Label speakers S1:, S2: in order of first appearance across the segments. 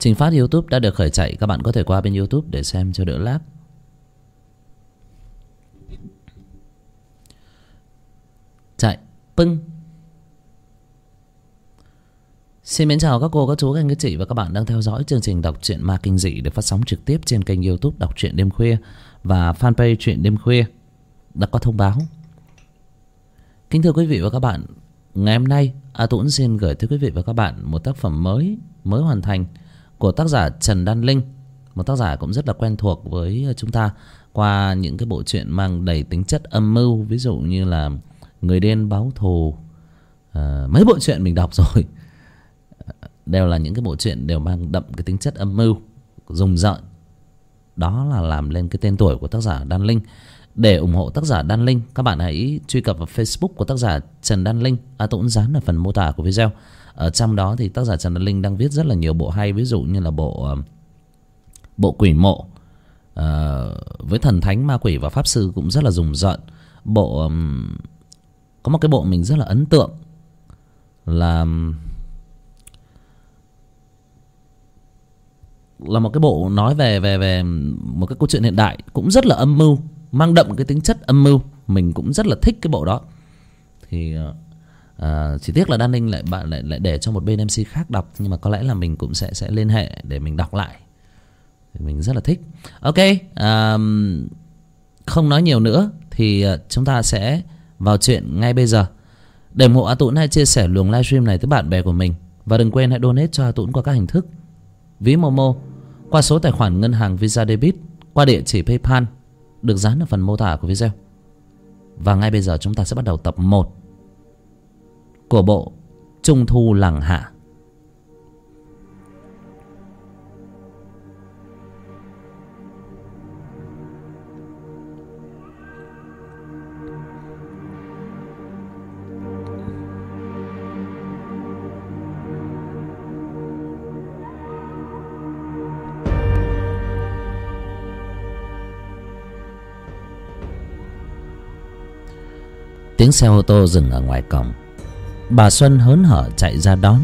S1: Trình phát youtube đã được khởi chạy. Các bạn có thể qua bên youtube để xem cho đỡ lag. Chạy. Pưng. Xin mến chào các cô, các chú, các anh, các chị và các bạn đang theo dõi chương trình đọc truyện ma kinh dị được phát sóng trực tiếp trên kênh youtube đọc truyện đêm khuya và fanpage truyện đêm khuya đã có thông báo. Kính thưa quý vị và các bạn, ngày hôm nay A Tuấn xin gửi tới quý vị và các bạn một tác phẩm mới, mới hoàn thành của tác giả Trần Đan Linh. Một tác giả cũng rất là quen thuộc với chúng ta qua những cái bộ truyện mang đầy tính chất âm mưu, ví dụ như là Người đen báo thù, à, mấy bộ truyện mình đọc rồi đều là những cái bộ truyện đều mang đậm cái tính chất âm mưu rùng rợn. Đó là làm lên cái tên tuổi của tác giả đan linh. Để ủng hộ tác giả đan linh các bạn hãy truy cập vào facebook của tác giả trần đan linh. À tôi cũng dán ở phần mô tả của video ở trong đó thì tác giả trần đan linh đang viết rất là nhiều bộ hay, ví dụ như là bộ ờ, bộ quỷ mộ ờ, với thần thánh, ma quỷ và pháp sư cũng rất là rùng rợn. Bộ có một cái bộ mình rất là ấn tượng là là một cái bộ nói về về về một cái câu chuyện hiện đại cũng rất là âm mưu, mang đậm cái tính chất âm mưu. Mình cũng rất là thích cái bộ đó. Thì ờ, à, chỉ tiếc là đan ninh lại bạn lại lại để cho một bên mc khác đọc nhưng mà có lẽ là mình cũng sẽ sẽ liên hệ để mình đọc lại. Thì mình rất là thích. Ok à, không nói nhiều nữa thì ờ, chúng ta sẽ vào chuyện ngay bây giờ. Để ủng hộ a tũng hãy chia sẻ luồng livestream này tới bạn bè của mình. Và đừng quên hãy donate cho a tũng qua các hình thức. Ví momo qua số tài khoản ngân hàng visa debit qua địa chỉ paypal được dán ở phần mô tả của video. Và ngay bây giờ chúng ta sẽ bắt đầu tập 1 của bộ trung thu làng hạ. Tiếng xe ô tô dừng ở ngoài cổng bà xuân hớn hở chạy ra đón.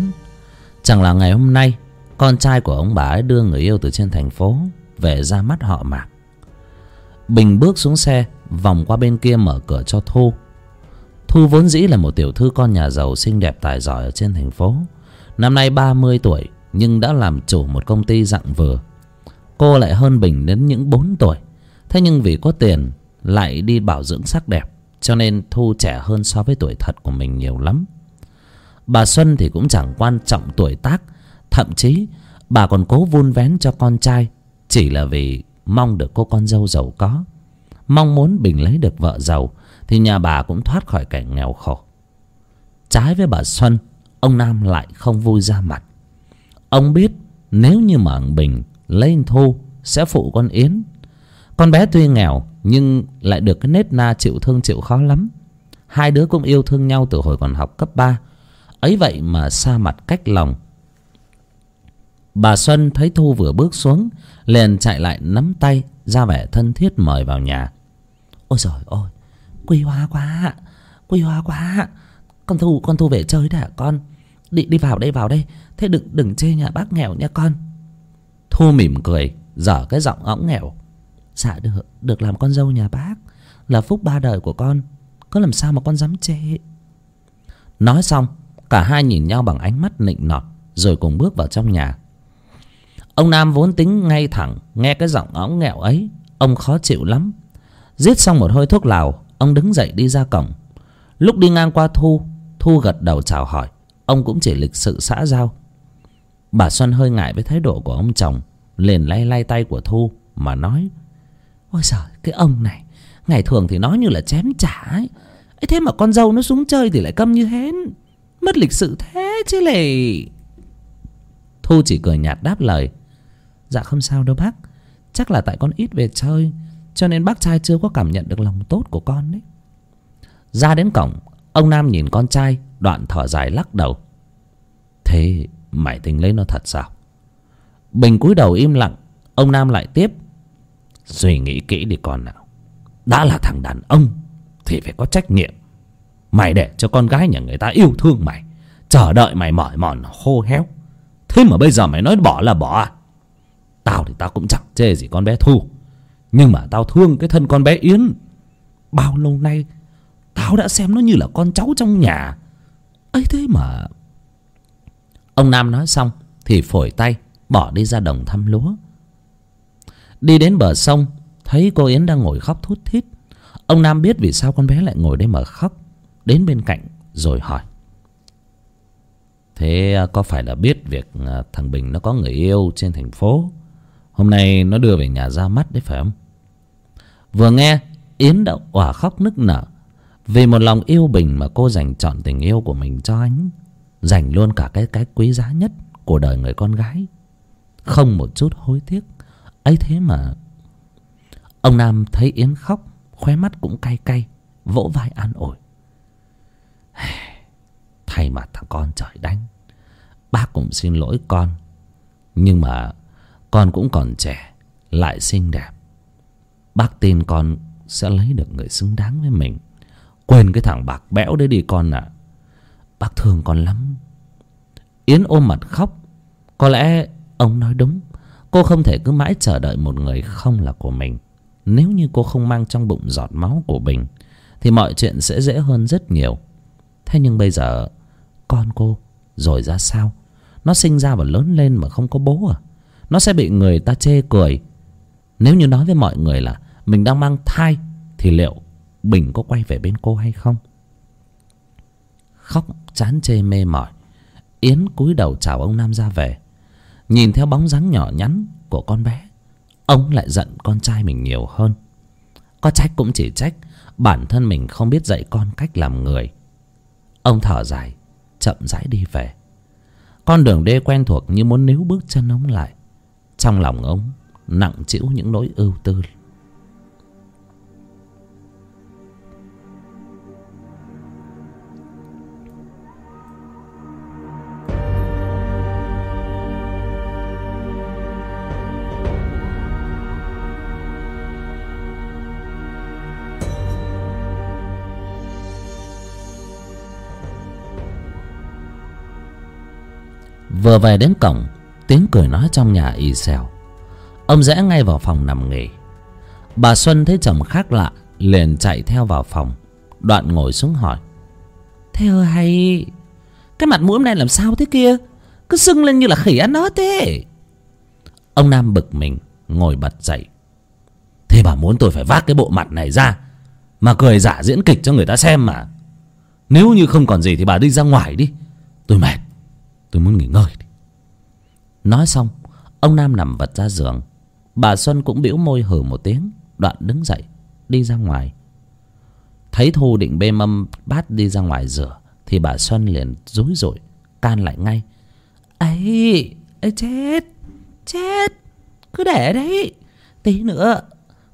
S1: Chẳng là ngày hôm nay, con trai của ông bà ấy đưa người yêu từ trên thành phố về ra mắt họ mạc bình bước xuống xe, vòng qua bên kia mở cửa cho thu. Thu vốn dĩ là một tiểu thư con nhà giàu xinh đẹp tài giỏi ở trên thành phố. Năm nay ba mươi tuổi, nhưng đã làm chủ một công ty dặn vừa. Cô lại hơn bình đến những bốn tuổi. Thế nhưng vì có tiền, lại đi bảo dưỡng sắc đẹp, cho nên thu trẻ hơn so với tuổi thật của mình nhiều lắm bà xuân thì cũng chẳng quan trọng tuổi tác, thậm chí bà còn cố vun vén cho con trai, chỉ là vì mong được cô con dâu giàu có. Mong muốn bình lấy được vợ giàu thì nhà bà cũng thoát khỏi cảnh nghèo khổ. Trái với bà xuân, ông nam lại không vui ra mặt. Ông biết nếu như mà bình lấy thu sẽ phụ con yến. Con bé tuy nghèo nhưng lại được cái nết na chịu thương chịu khó lắm. Hai đứa cũng yêu thương nhau từ hồi còn học cấp ba ấy vậy mà xa mặt cách lòng. Bà xuân thấy thu vừa bước xuống liền chạy lại nắm tay ra vẻ thân thiết mời vào nhà. Ôi trời ôi, quý hóa quá quý hóa quá con thu con thu về chơi đấy hả con. Đi đi vào đây vào đây. Thế đừng đừng chê nhà bác nghèo nha con. Thu mỉm cười dở cái giọng õng nghèo. Dạ được được làm con dâu nhà bác. Là phúc ba đời của con. Có làm sao mà con dám chê? Nói xong cả hai nhìn nhau bằng ánh mắt nịnh nọt, rồi cùng bước vào trong nhà. Ông nam vốn tính ngay thẳng, nghe cái giọng óng nghẹo ấy, ông khó chịu lắm. Giết xong một hơi thuốc lào, ông đứng dậy đi ra cổng. Lúc đi ngang qua thu thu gật đầu chào hỏi. Ông cũng chỉ lịch sự xã giao. Bà xuân hơi ngại với thái độ của ông chồng, liền lay lay tay của thu mà nói, ôi giời, cái ông này, ngày thường thì nói như là chém trả ấy. Ấy thế mà con dâu nó xuống chơi thì lại câm như hến mất lịch sự thế chứ lệ. Thu chỉ cười nhạt đáp lời dạ không sao đâu bác, chắc là tại con ít về chơi, cho nên bác trai chưa có cảm nhận được lòng tốt của con đấy. Ra đến cổng, ông nam nhìn con trai, đoạn thở dài lắc đầu. Thế mày tính lấy nó thật sao? Bình cúi đầu im lặng, ông nam lại tiếp, suy nghĩ kỹ đi con nào, đã là thằng đàn ông thì phải có trách nhiệm mày để cho con gái nhà người ta yêu thương mày. Chờ đợi mày mỏi mòn khô héo. Thế mà bây giờ mày nói bỏ là bỏ à? Tao thì tao cũng chẳng chê gì con bé thu. Nhưng mà tao thương cái thân con bé yến. Bao lâu nay tao đã xem nó như là con cháu trong nhà. Ấy thế mà. Ông nam nói xong thì phổi tay bỏ đi ra đồng thăm lúa. Đi đến bờ sông, thấy cô yến đang ngồi khóc thút thít. Ông nam biết vì sao con bé lại ngồi đây mà khóc đến bên cạnh rồi hỏi. Thế à, có phải là biết việc à, thằng bình nó có người yêu trên thành phố? Hôm nay nó đưa về nhà ra mắt đấy phải không? Vừa nghe, yến đã òa khóc nức nở. Vì một lòng yêu bình mà cô dành chọn tình yêu của mình cho anh, dành luôn cả cái cái quý giá nhất của đời người con gái. Không một chút hối tiếc. Ấy thế mà, ông nam thấy yến khóc, khóe mắt cũng cay cay, vỗ vai an ủi. thay mặt thằng con trời đánh, bác cũng xin lỗi con. Nhưng mà con cũng còn trẻ, lại xinh đẹp. Bác tin con sẽ lấy được người xứng đáng với mình. Quên cái thằng bạc bẽo đấy đi con ạ. Bác thương con lắm. Yến ôm mặt khóc. Có lẽ ông nói đúng. Cô không thể cứ mãi chờ đợi một người không là của mình. Nếu như cô không mang trong bụng giọt máu của bình thì mọi chuyện sẽ dễ hơn rất nhiều thế nhưng bây giờ, con cô, rồi ra sao? Nó sinh ra và lớn lên mà không có bố à? Nó sẽ bị người ta chê cười. Nếu như nói với mọi người là mình đang mang thai, thì liệu bình có quay về bên cô hay không? Khóc, chán chê, mê mỏi, yến cúi đầu chào ông nam ra về. Nhìn theo bóng dáng nhỏ nhắn của con bé, ông lại giận con trai mình nhiều hơn. Có trách cũng chỉ trách, bản thân mình không biết dạy con cách làm người ông thở dài, chậm rãi đi về. Con đường đê quen thuộc như muốn níu bước chân ông lại. Trong lòng ông nặng trĩu những nỗi ưu tư vừa về đến cổng tiếng cười nói trong nhà ì xèo. Ông rẽ ngay vào phòng nằm nghỉ. Bà xuân thấy chồng khác lạ liền chạy theo vào phòng. Đoạn ngồi xuống hỏi. Thế ơ hay. Cái mặt mũi này làm sao thế kia? Cứ sưng lên như là khỉ ăn ớt thế. Ông nam bực mình ngồi bật dậy. Thế bà muốn tôi phải vác cái bộ mặt này ra mà cười giả diễn kịch cho người ta xem mà. Nếu như không còn gì thì bà đi ra ngoài đi. Tôi mệt tôi muốn nghỉ ngơi nói xong, ông nam nằm vật ra giường. Bà xuân cũng bĩu môi hừ một tiếng, đoạn đứng dậy, đi ra ngoài. Thấy thu định bê mâm bát đi ra ngoài rửa, thì bà xuân liền rối rội can lại ngay. Ấy ấy chết chết, cứ để đấy, tí nữa,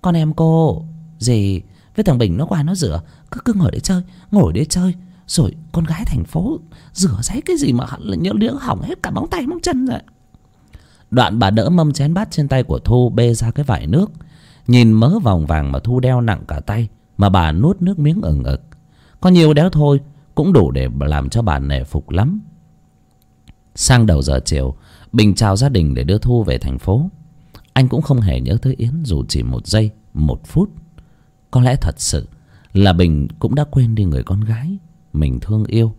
S1: con em cô gì với thằng bình nó qua nó rửa, cứ cứ ngồi để chơi, ngồi để chơi rồi con gái thành phố rửa giấy cái gì mà hẳn là nhỡ liếng hỏng hết cả móng tay móng chân rồi. Đoạn bà đỡ mâm chén bát trên tay của thu bê ra cái vải nước, nhìn mớ vòng vàng mà thu đeo nặng cả tay mà bà nuốt nước miếng ừng ực. Có nhiều đéo thôi, cũng đủ để làm cho bà nể phục lắm. Sang đầu giờ chiều, bình chào gia đình để đưa thu về thành phố. Anh cũng không hề nhớ tới yến, dù chỉ một giây, một phút. Có lẽ thật sự là bình cũng đã quên đi người con gái mình thương yêu.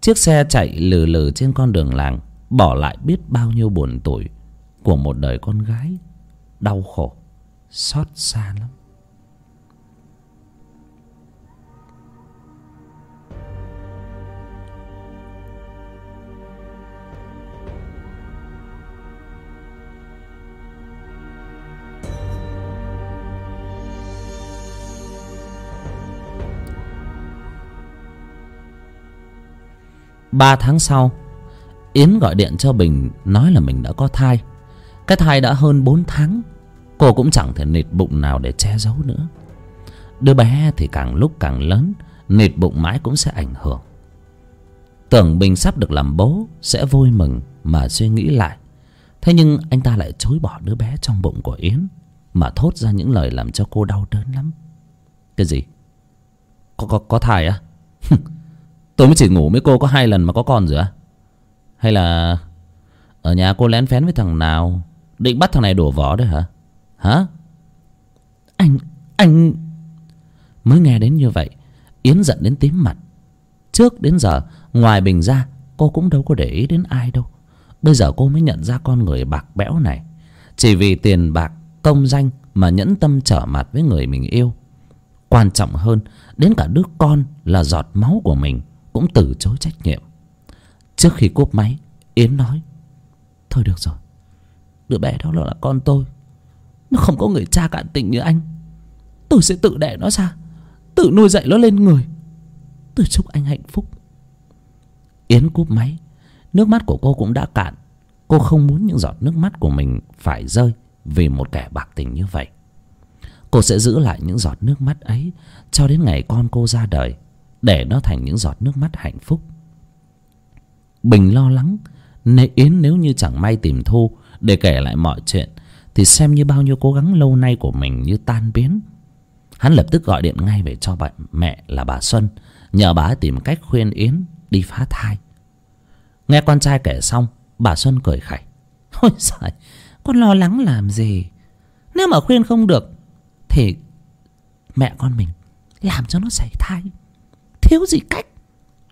S1: Chiếc xe chạy lừ lừ trên con đường làng, bỏ lại biết bao nhiêu buồn tủi của một đời con gái đau khổ, xót xa lắm. Ba tháng sau, yến gọi điện cho bình nói là mình đã có thai. Cái thai đã hơn bốn tháng, cô cũng chẳng thể nịt bụng nào để che giấu nữa. Đứa bé thì càng lúc càng lớn, nịt bụng mãi cũng sẽ ảnh hưởng. Tưởng bình sắp được làm bố sẽ vui mừng mà suy nghĩ lại. Thế nhưng anh ta lại chối bỏ đứa bé trong bụng của yến mà thốt ra những lời làm cho cô đau đớn lắm. Cái gì? Có có có thai á? tôi mới chỉ ngủ với cô có hai lần mà có con rồi á. Hay là Ở nhà cô lén phén với thằng nào? Định bắt thằng này đổ vỏ đấy hả? Hả? Anh Anh Mới nghe đến như vậy, Yến giận đến tím mặt. Trước đến giờ, Ngoài Bình ra, Cô cũng đâu có để ý đến ai đâu. Bây giờ cô mới nhận ra con người bạc bẽo này. Chỉ vì tiền bạc, Công danh Mà nhẫn tâm trở mặt với người mình yêu. Quan trọng hơn, Đến cả đứa con là giọt máu của mình. Cũng từ chối trách nhiệm. Trước khi cúp máy, Yến nói, Thôi được rồi, Đứa bé đó là con tôi. Nó không có người cha cạn tình như anh. Tôi sẽ tự đẻ nó ra, Tự nuôi dạy nó lên người. Tôi chúc anh hạnh phúc. Yến cúp máy, Nước mắt của cô cũng đã cạn. Cô không muốn những giọt nước mắt của mình phải rơi Vì một kẻ bạc tình như vậy. Cô sẽ giữ lại những giọt nước mắt ấy Cho đến ngày con cô ra đời. Để nó thành những giọt nước mắt hạnh phúc. Bình lo lắng nể Yến nếu như chẳng may tìm Thu Để kể lại mọi chuyện Thì xem như bao nhiêu cố gắng lâu nay của mình như tan biến. Hắn lập tức gọi điện ngay về cho bà, mẹ là bà Xuân Nhờ bà tìm cách khuyên Yến đi phá thai. Nghe con trai kể xong Bà Xuân cười khẩy. Ôi giời Con lo lắng làm gì? Nếu mà khuyên không được Thì mẹ con mình Làm cho nó xảy thai. Thiếu gì cách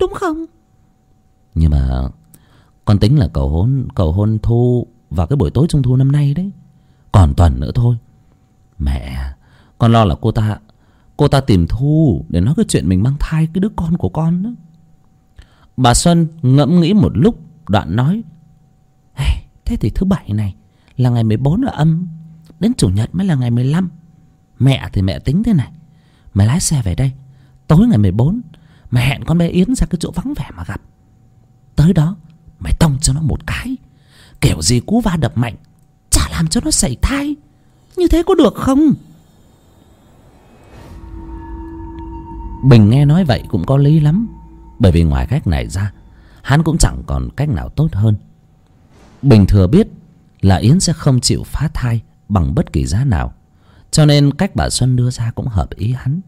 S1: Đúng không? Nhưng mà Con tính là cầu hôn cầu hôn thu Vào cái buổi tối trung thu năm nay đấy. Còn tuần nữa thôi. Mẹ Con lo là cô ta Cô ta tìm Thu Để nói cái chuyện mình mang thai cái đứa con của con đó. Bà Xuân ngẫm nghĩ một lúc Đoạn nói hey, Thế thì thứ bảy này Là ngày 14 ở âm Đến chủ nhật mới là ngày 15 Mẹ thì mẹ tính thế này Mày lái xe về đây Tối ngày 14 Mày hẹn con bé Yến ra cái chỗ vắng vẻ mà gặp. Tới đó Mày tông cho nó một cái. Kiểu gì cú va đập mạnh, Chả làm cho nó sảy thai. Như thế có được không? Bình nghe nói vậy cũng có lý lắm. Bởi vì ngoài cách này ra, Hắn cũng chẳng còn cách nào tốt hơn. Bình thừa biết Là Yến sẽ không chịu phá thai Bằng bất kỳ giá nào. Cho nên cách bà Xuân đưa ra cũng hợp ý hắn.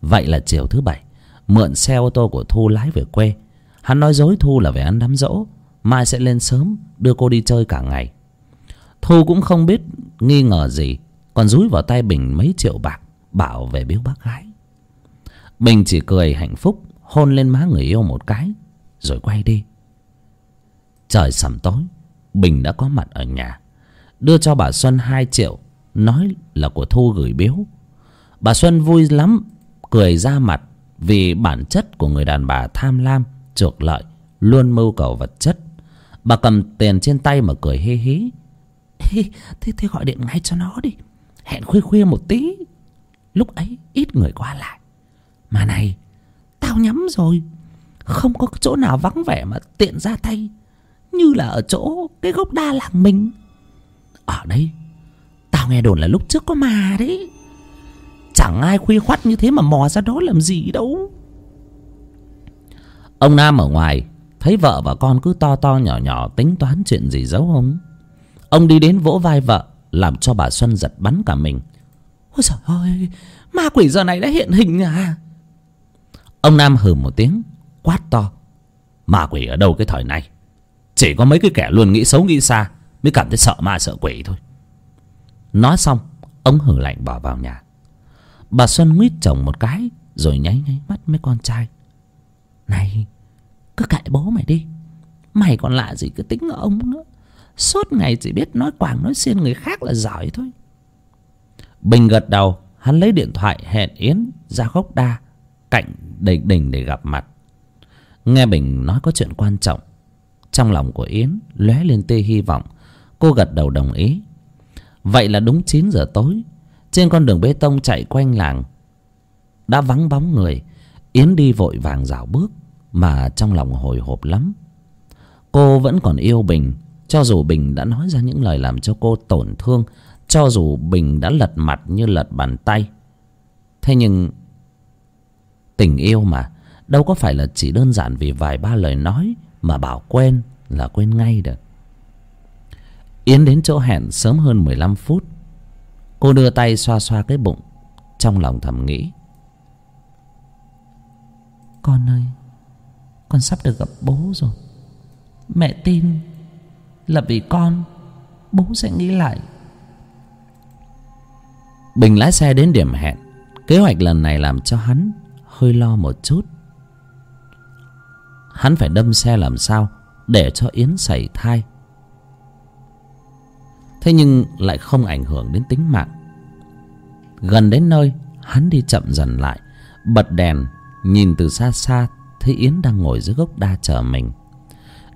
S1: Vậy là chiều thứ bảy. Mượn xe ô tô của Thu lái về quê. Hắn nói dối Thu là về ăn đám dỗ. Mai sẽ lên sớm, Đưa cô đi chơi cả ngày. Thu cũng không biết nghi ngờ gì, Còn rúi vào tay Bình mấy triệu bạc, Bảo về biếu bác gái. Bình chỉ cười hạnh phúc, Hôn lên má người yêu một cái, Rồi quay đi. Trời sầm tối, Bình đã có mặt ở nhà. Đưa cho bà Xuân hai triệu, Nói là của Thu gửi biếu. Bà Xuân vui lắm, Cười ra mặt vì bản chất của người đàn bà tham lam chuộc lợi Luôn mưu cầu vật chất. Bà cầm tiền trên tay mà cười hê hí. Ê, thế, thế gọi điện ngay cho nó đi. Hẹn khuya khuya một tí. Lúc ấy ít người qua lại. Mà này Tao nhắm rồi. Không có chỗ nào vắng vẻ mà tiện ra tay. Như là ở chỗ cái gốc đa làng mình. Ở đây Tao nghe đồn là lúc trước có mà đấy. Chẳng ai khuya khoắt như thế mà mò ra đó làm gì đâu. Ông Nam ở ngoài Thấy vợ và con cứ to to nhỏ nhỏ tính toán chuyện gì giấu ông. Ông đi đến vỗ vai vợ, Làm cho bà Xuân giật bắn cả mình. Ôi trời ơi, Ma quỷ giờ này đã hiện hình à? Ông Nam hừ một tiếng, Quát to. Ma quỷ ở đâu cái thời này? Chỉ có mấy cái kẻ luôn nghĩ xấu nghĩ xa, Mới cảm thấy sợ ma sợ quỷ thôi. Nói xong, Ông hử lạnh bỏ vào nhà. Bà Xuân nguyết chồng một cái, Rồi nháy nháy mắt mấy con trai. Này, Cứ kệ bố mày đi. Mày còn lạ gì cứ tính ở ông nữa. Suốt ngày chỉ biết nói quảng, nói xiên người khác là giỏi thôi. Bình gật đầu, Hắn lấy điện thoại hẹn Yến ra gốc đa, Cạnh đình đình để gặp mặt. Nghe Bình nói có chuyện quan trọng, Trong lòng của Yến lóe lên tia hy vọng. Cô gật đầu đồng ý. Vậy là đúng chín giờ tối trên con đường bê tông chạy quanh làng, Đã vắng bóng người. Yến đi vội vàng dạo bước, Mà trong lòng hồi hộp lắm. Cô vẫn còn yêu Bình, Cho dù Bình đã nói ra những lời làm cho cô tổn thương, Cho dù Bình đã lật mặt như lật bàn tay. Thế nhưng, Tình yêu mà, Đâu có phải là chỉ đơn giản vì vài ba lời nói Mà bảo quên là quên ngay được. Yến đến chỗ hẹn sớm hơn mười lăm phút. Cô đưa tay xoa xoa cái bụng Trong lòng thầm nghĩ. Con ơi Con sắp được gặp bố rồi. Mẹ tin là vì con bố sẽ nghĩ lại. Bình lái xe đến điểm hẹn. Kế hoạch lần này làm cho hắn hơi lo một chút. Hắn phải đâm xe làm sao để cho yến sảy thai thế nhưng lại không ảnh hưởng đến tính mạng. Gần đến nơi, hắn đi chậm dần lại, bật đèn, nhìn từ xa xa, thấy yến đang ngồi dưới gốc đa chờ mình.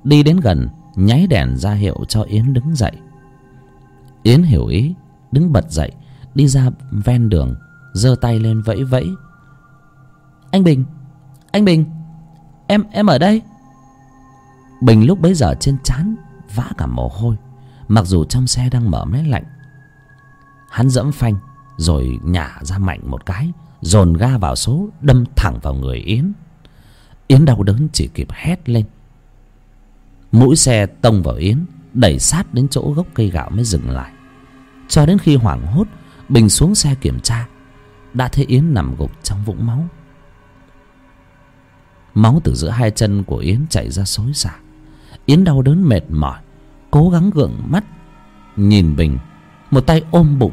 S1: Đi đến gần, nháy đèn ra hiệu cho yến đứng dậy. Yến hiểu ý, đứng bật dậy, đi ra ven đường, giơ tay lên vẫy vẫy. Anh bình anh bình, em em ở đây. Bình lúc bấy giờ trên trán vã cả mồ hôi mặc dù trong xe đang mở máy lạnh, hắn dẫm phanh rồi nhả ra mạnh một cái, dồn ga vào số, đâm thẳng vào người yến. Yến đau đớn chỉ kịp hét lên. Mũi xe tông vào yến, đẩy sát đến chỗ gốc cây gạo mới dừng lại. Cho đến khi hoảng hốt, bình xuống xe kiểm tra, đã thấy yến nằm gục trong vũng máu. Máu từ giữa hai chân của yến chảy ra xối xả. Yến đau đớn mệt mỏi cố gắng gượng mắt nhìn bình. Một tay ôm bụng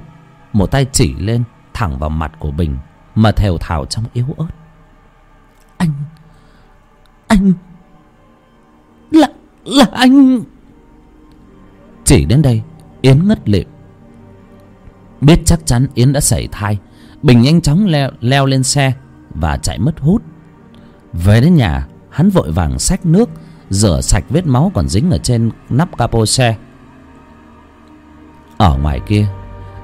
S1: một tay chỉ lên thẳng vào mặt của bình mà thều thào trong yếu ớt. Anh anh là là anh. Chỉ đến đây yến ngất lịm. Biết chắc chắn yến đã sảy thai bình nhanh chóng leo, leo lên xe và chạy mất hút. Về đến nhà hắn vội vàng xách nước rửa sạch vết máu còn dính ở trên nắp capo xe. Ở ngoài kia,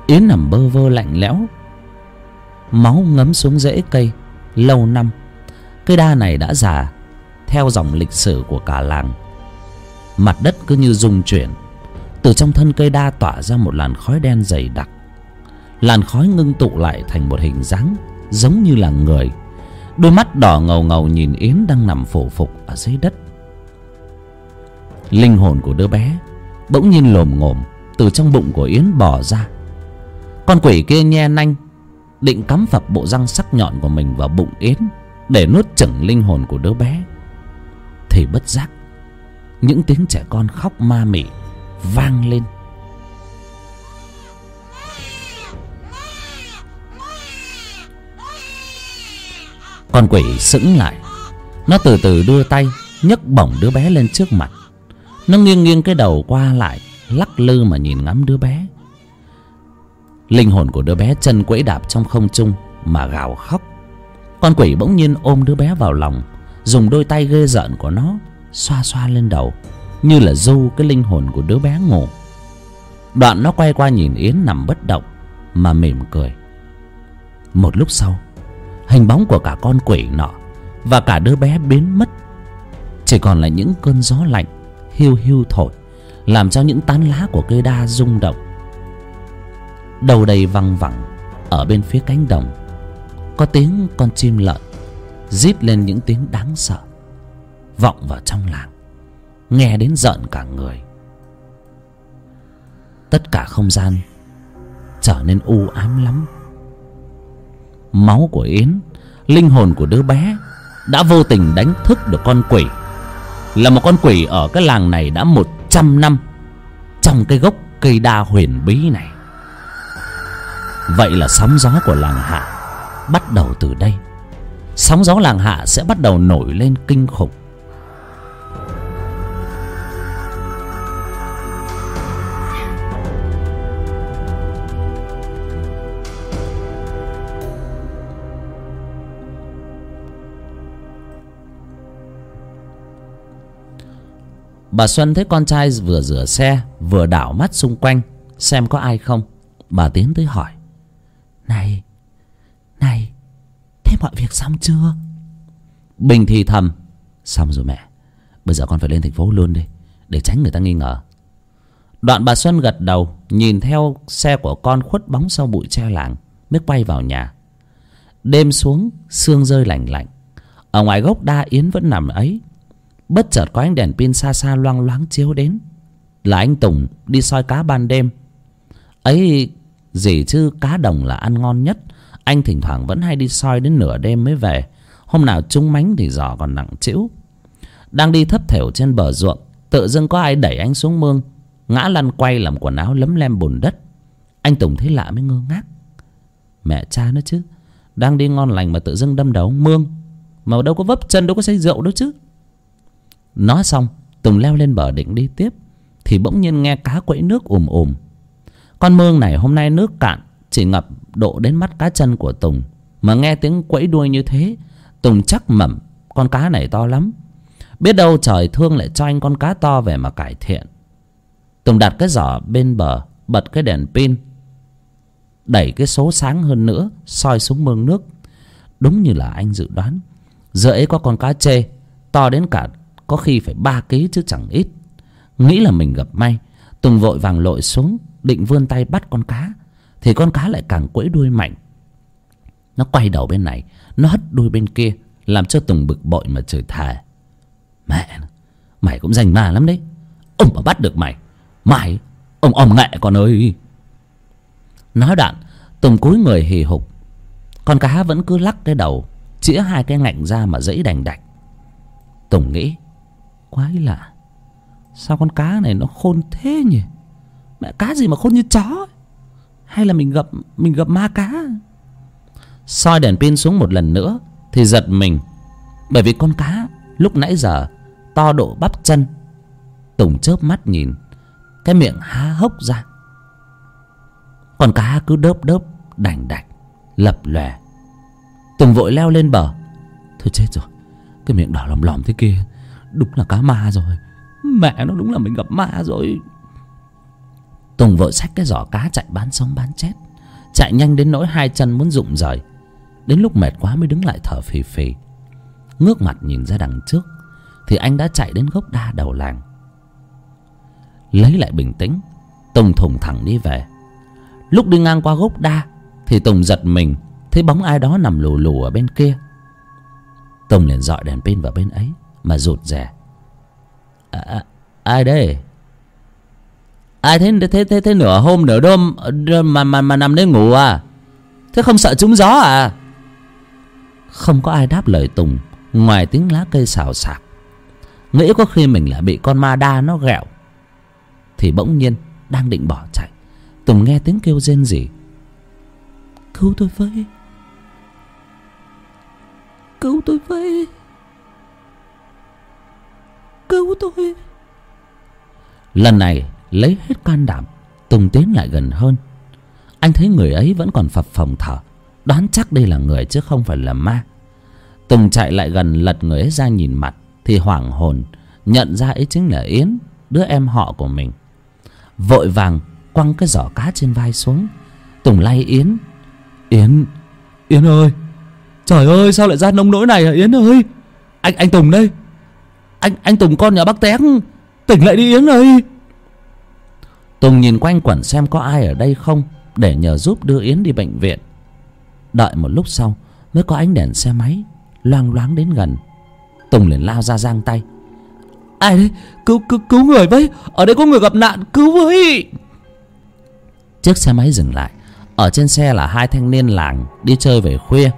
S1: yến nằm bơ vơ lạnh lẽo. Máu ngấm xuống rễ cây, lâu năm. Cây đa này đã già, theo dòng lịch sử của cả làng. Mặt đất cứ như rung chuyển, từ trong thân cây đa tỏa ra một làn khói đen dày đặc. Làn khói ngưng tụ lại thành một hình dáng giống như là người. Đôi mắt đỏ ngầu ngầu nhìn yến đang nằm phổ phục ở dưới đất linh hồn của đứa bé bỗng nhiên lồm ngồm từ trong bụng của yến bò ra. Con quỷ kia nhe nanh, định cắm phập bộ răng sắc nhọn của mình vào bụng yến để nuốt chửng linh hồn của đứa bé. Thì bất giác, những tiếng trẻ con khóc ma mị vang lên. Con quỷ sững lại, nó từ từ đưa tay nhấc bổng đứa bé lên trước mặt nó nghiêng nghiêng cái đầu qua lại, lắc lư mà nhìn ngắm đứa bé. Linh hồn của đứa bé chân quẫy đạp trong không trung mà gào khóc. Con quỷ bỗng nhiên ôm đứa bé vào lòng, dùng đôi tay ghê rợn của nó xoa xoa lên đầu, như là du cái linh hồn của đứa bé ngủ. Đoạn nó quay qua nhìn yến nằm bất động mà mỉm cười. Một lúc sau, hình bóng của cả con quỷ nọ và cả đứa bé biến mất. Chỉ còn là những cơn gió lạnh hiu hiu thổi, làm cho những tán lá của cây đa rung động. Đầu đầy văng vẳng, ở bên phía cánh đồng, có tiếng con chim lợn rít lên những tiếng đáng sợ, vọng vào trong làng, nghe đến giận cả người. Tất cả không gian trở nên u ám lắm. Máu của yến, linh hồn của đứa bé đã vô tình đánh thức được con quỷ là một con quỷ ở cái làng này đã một trăm năm trong cái gốc cây đa huyền bí này. Vậy là sóng gió của làng hạ bắt đầu từ đây. Sóng gió làng hạ sẽ bắt đầu nổi lên kinh khủng. Bà xuân thấy con trai vừa rửa xe, vừa đảo mắt xung quanh, xem có ai không. Bà tiến tới hỏi, này này, thế mọi việc xong chưa? Bình thì thầm, xong rồi mẹ, bây giờ con phải lên thành phố luôn đi, để tránh người ta nghi ngờ. Đoạn bà xuân gật đầu, nhìn theo xe của con khuất bóng sau bụi tre làng, mới quay vào nhà. Đêm xuống, sương rơi lạnh lạnh. Ở ngoài gốc đa yến vẫn nằm ấy bất chợt có ánh đèn pin xa xa loang loáng chiếu đến. Là anh tùng đi soi cá ban đêm. Ấy, gì chứ, cá đồng là ăn ngon nhất. Anh thỉnh thoảng vẫn hay đi soi đến nửa đêm mới về. Hôm nào trúng mánh thì giỏ còn nặng trĩu đang đi thấp thểu trên bờ ruộng, tự dưng có ai đẩy anh xuống mương. Ngã lăn quay làm quần áo lấm lem bùn đất. Anh tùng thấy lạ mới ngơ ngác. Mẹ cha nó chứ, đang đi ngon lành mà tự dưng đâm đầu mương. Mà đâu có vấp chân, đâu có say rượu đâu chứ nói xong, tùng leo lên bờ định đi tiếp, thì bỗng nhiên nghe cá quẫy nước ùm ùm. Con mương này hôm nay nước cạn, chỉ ngập độ đến mắt cá chân của tùng. Mà nghe tiếng quẫy đuôi như thế, tùng chắc mẩm, con cá này to lắm. Biết đâu trời thương lại cho anh con cá to về mà cải thiện. Tùng đặt cái giỏ bên bờ, bật cái đèn pin, đẩy cái số sáng hơn nữa, soi xuống mương nước. Đúng như là anh dự đoán giữa ấy có con cá chê, to đến cả có khi phải ba ký chứ chẳng ít. Nghĩ là mình gặp may, tùng vội vàng lội xuống, định vươn tay bắt con cá, thì con cá lại càng quẫy đuôi mạnh. Nó quay đầu bên này, nó hất đuôi bên kia, làm cho tùng bực bội mà chửi thề. Mẹ, mày cũng rành ma lắm đấy. Ông mà bắt được mày mày, ông om nghệ con ơi. Nói đoạn, tùng cúi người hì hục. Con cá vẫn cứ lắc cái đầu, chĩa hai cái ngạnh ra mà dẫy đành đạch. Tùng nghĩ quái lạ. Sao con cá này nó khôn thế nhỉ? Mẹ, cá gì mà khôn như chó hay là mình gặp mình gặp ma cá? Soi đèn pin xuống một lần nữa thì giật mình. Bởi vì con cá lúc nãy giờ to độ bắp chân. Tùng chớp mắt nhìn, cái miệng há hốc ra. Con cá cứ đớp đớp, đành đạch, lập lòe. Tùng vội leo lên bờ. Thôi chết rồi, cái miệng đỏ lòm lòm thế kia đúng là cá ma rồi. Mẹ nó đúng là mình gặp ma rồi. Tùng vội xách cái giỏ cá chạy bán sống bán chết. Chạy nhanh đến nỗi hai chân muốn rụng rời. Đến lúc mệt quá mới đứng lại thở phì phì. Ngước mặt nhìn ra đằng trước, thì anh đã chạy đến gốc đa đầu làng. Lấy lại bình tĩnh, tùng thùng thẳng đi về. Lúc đi ngang qua gốc đa, thì tùng giật mình, thấy bóng ai đó nằm lù lù ở bên kia. Tùng liền dọi đèn pin vào bên ấy mà rụt rè. À, à, ai đây? Ai thế thế thế thế nửa hôm nửa đêm mà mà mà nằm đấy ngủ à? Thế không sợ trúng gió à? Không có ai đáp lời tùng ngoài tiếng lá cây xào xạc. Nghĩ có khi mình lại bị con ma đa nó ghẹo thì bỗng nhiên đang định bỏ chạy. Tùng nghe tiếng kêu rên rỉ. Cứu tôi với. Cứu tôi với cứu tôi. Lần này lấy hết can đảm tùng tiến lại gần hơn. Anh thấy người ấy vẫn còn phập phồng thở đoán chắc đây là người chứ không phải là ma. Tùng chạy lại gần lật người ấy ra nhìn mặt thì hoảng hồn nhận ra ấy chính là yến đứa em họ của mình. Vội vàng quăng cái giỏ cá trên vai xuống tùng lay yến. Yến yến ơi! Trời ơi sao lại ra nông nỗi này hả yến ơi? Anh anh tùng đây anh anh tùng con nhà bác tén tỉnh lại đi yến ơi. Tùng nhìn quanh quẩn xem có ai ở đây không, để nhờ giúp đưa yến đi bệnh viện. Đợi một lúc sau, mới có ánh đèn xe máy loang loáng đến gần. Tùng liền lao ra giang tay. Ai đấy? Cứu cứu cứu người với. Ở đây có người gặp nạn, cứu với. Chiếc xe máy dừng lại. Ở trên xe là hai thanh niên làng đi chơi về khuya.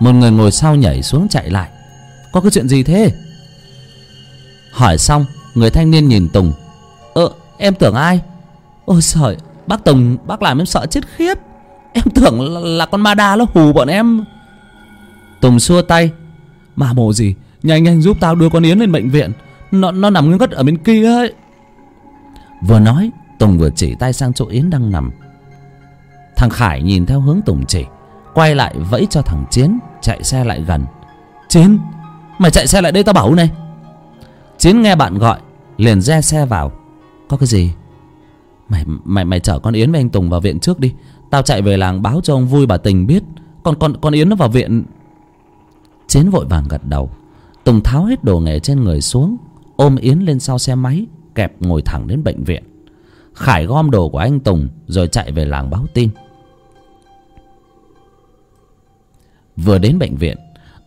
S1: Một người ngồi sau nhảy xuống chạy lại. Có cái chuyện gì thế? Hỏi xong người thanh niên nhìn tùng. Ơ em tưởng ai? Ôi trời bác tùng bác làm em sợ chết khiếp. Em tưởng là, là con ma đa nó hù bọn em. Tùng xua tay. Mà mồ gì nhanh nhanh giúp tao đưa con yến lên bệnh viện. Nó nó nằm ngất ở bên kia ấy. Vừa nói tùng vừa chỉ tay sang chỗ yến đang nằm. Thằng khải nhìn theo hướng tùng chỉ quay lại vẫy cho thằng chiến chạy xe lại gần. Chiến mày chạy xe lại đây tao bảo này chiến nghe bạn gọi, liền re xe vào. Có cái gì? Mày mày mày chở con yến với anh tùng vào viện trước đi. Tao chạy về làng báo cho ông vui bà tình biết. Còn con con yến nó vào viện. Chiến vội vàng gật đầu. Tùng tháo hết đồ nghề trên người xuống, ôm yến lên sau xe máy, kẹp ngồi thẳng đến bệnh viện. Khải gom đồ của anh tùng rồi chạy về làng báo tin. Vừa đến bệnh viện,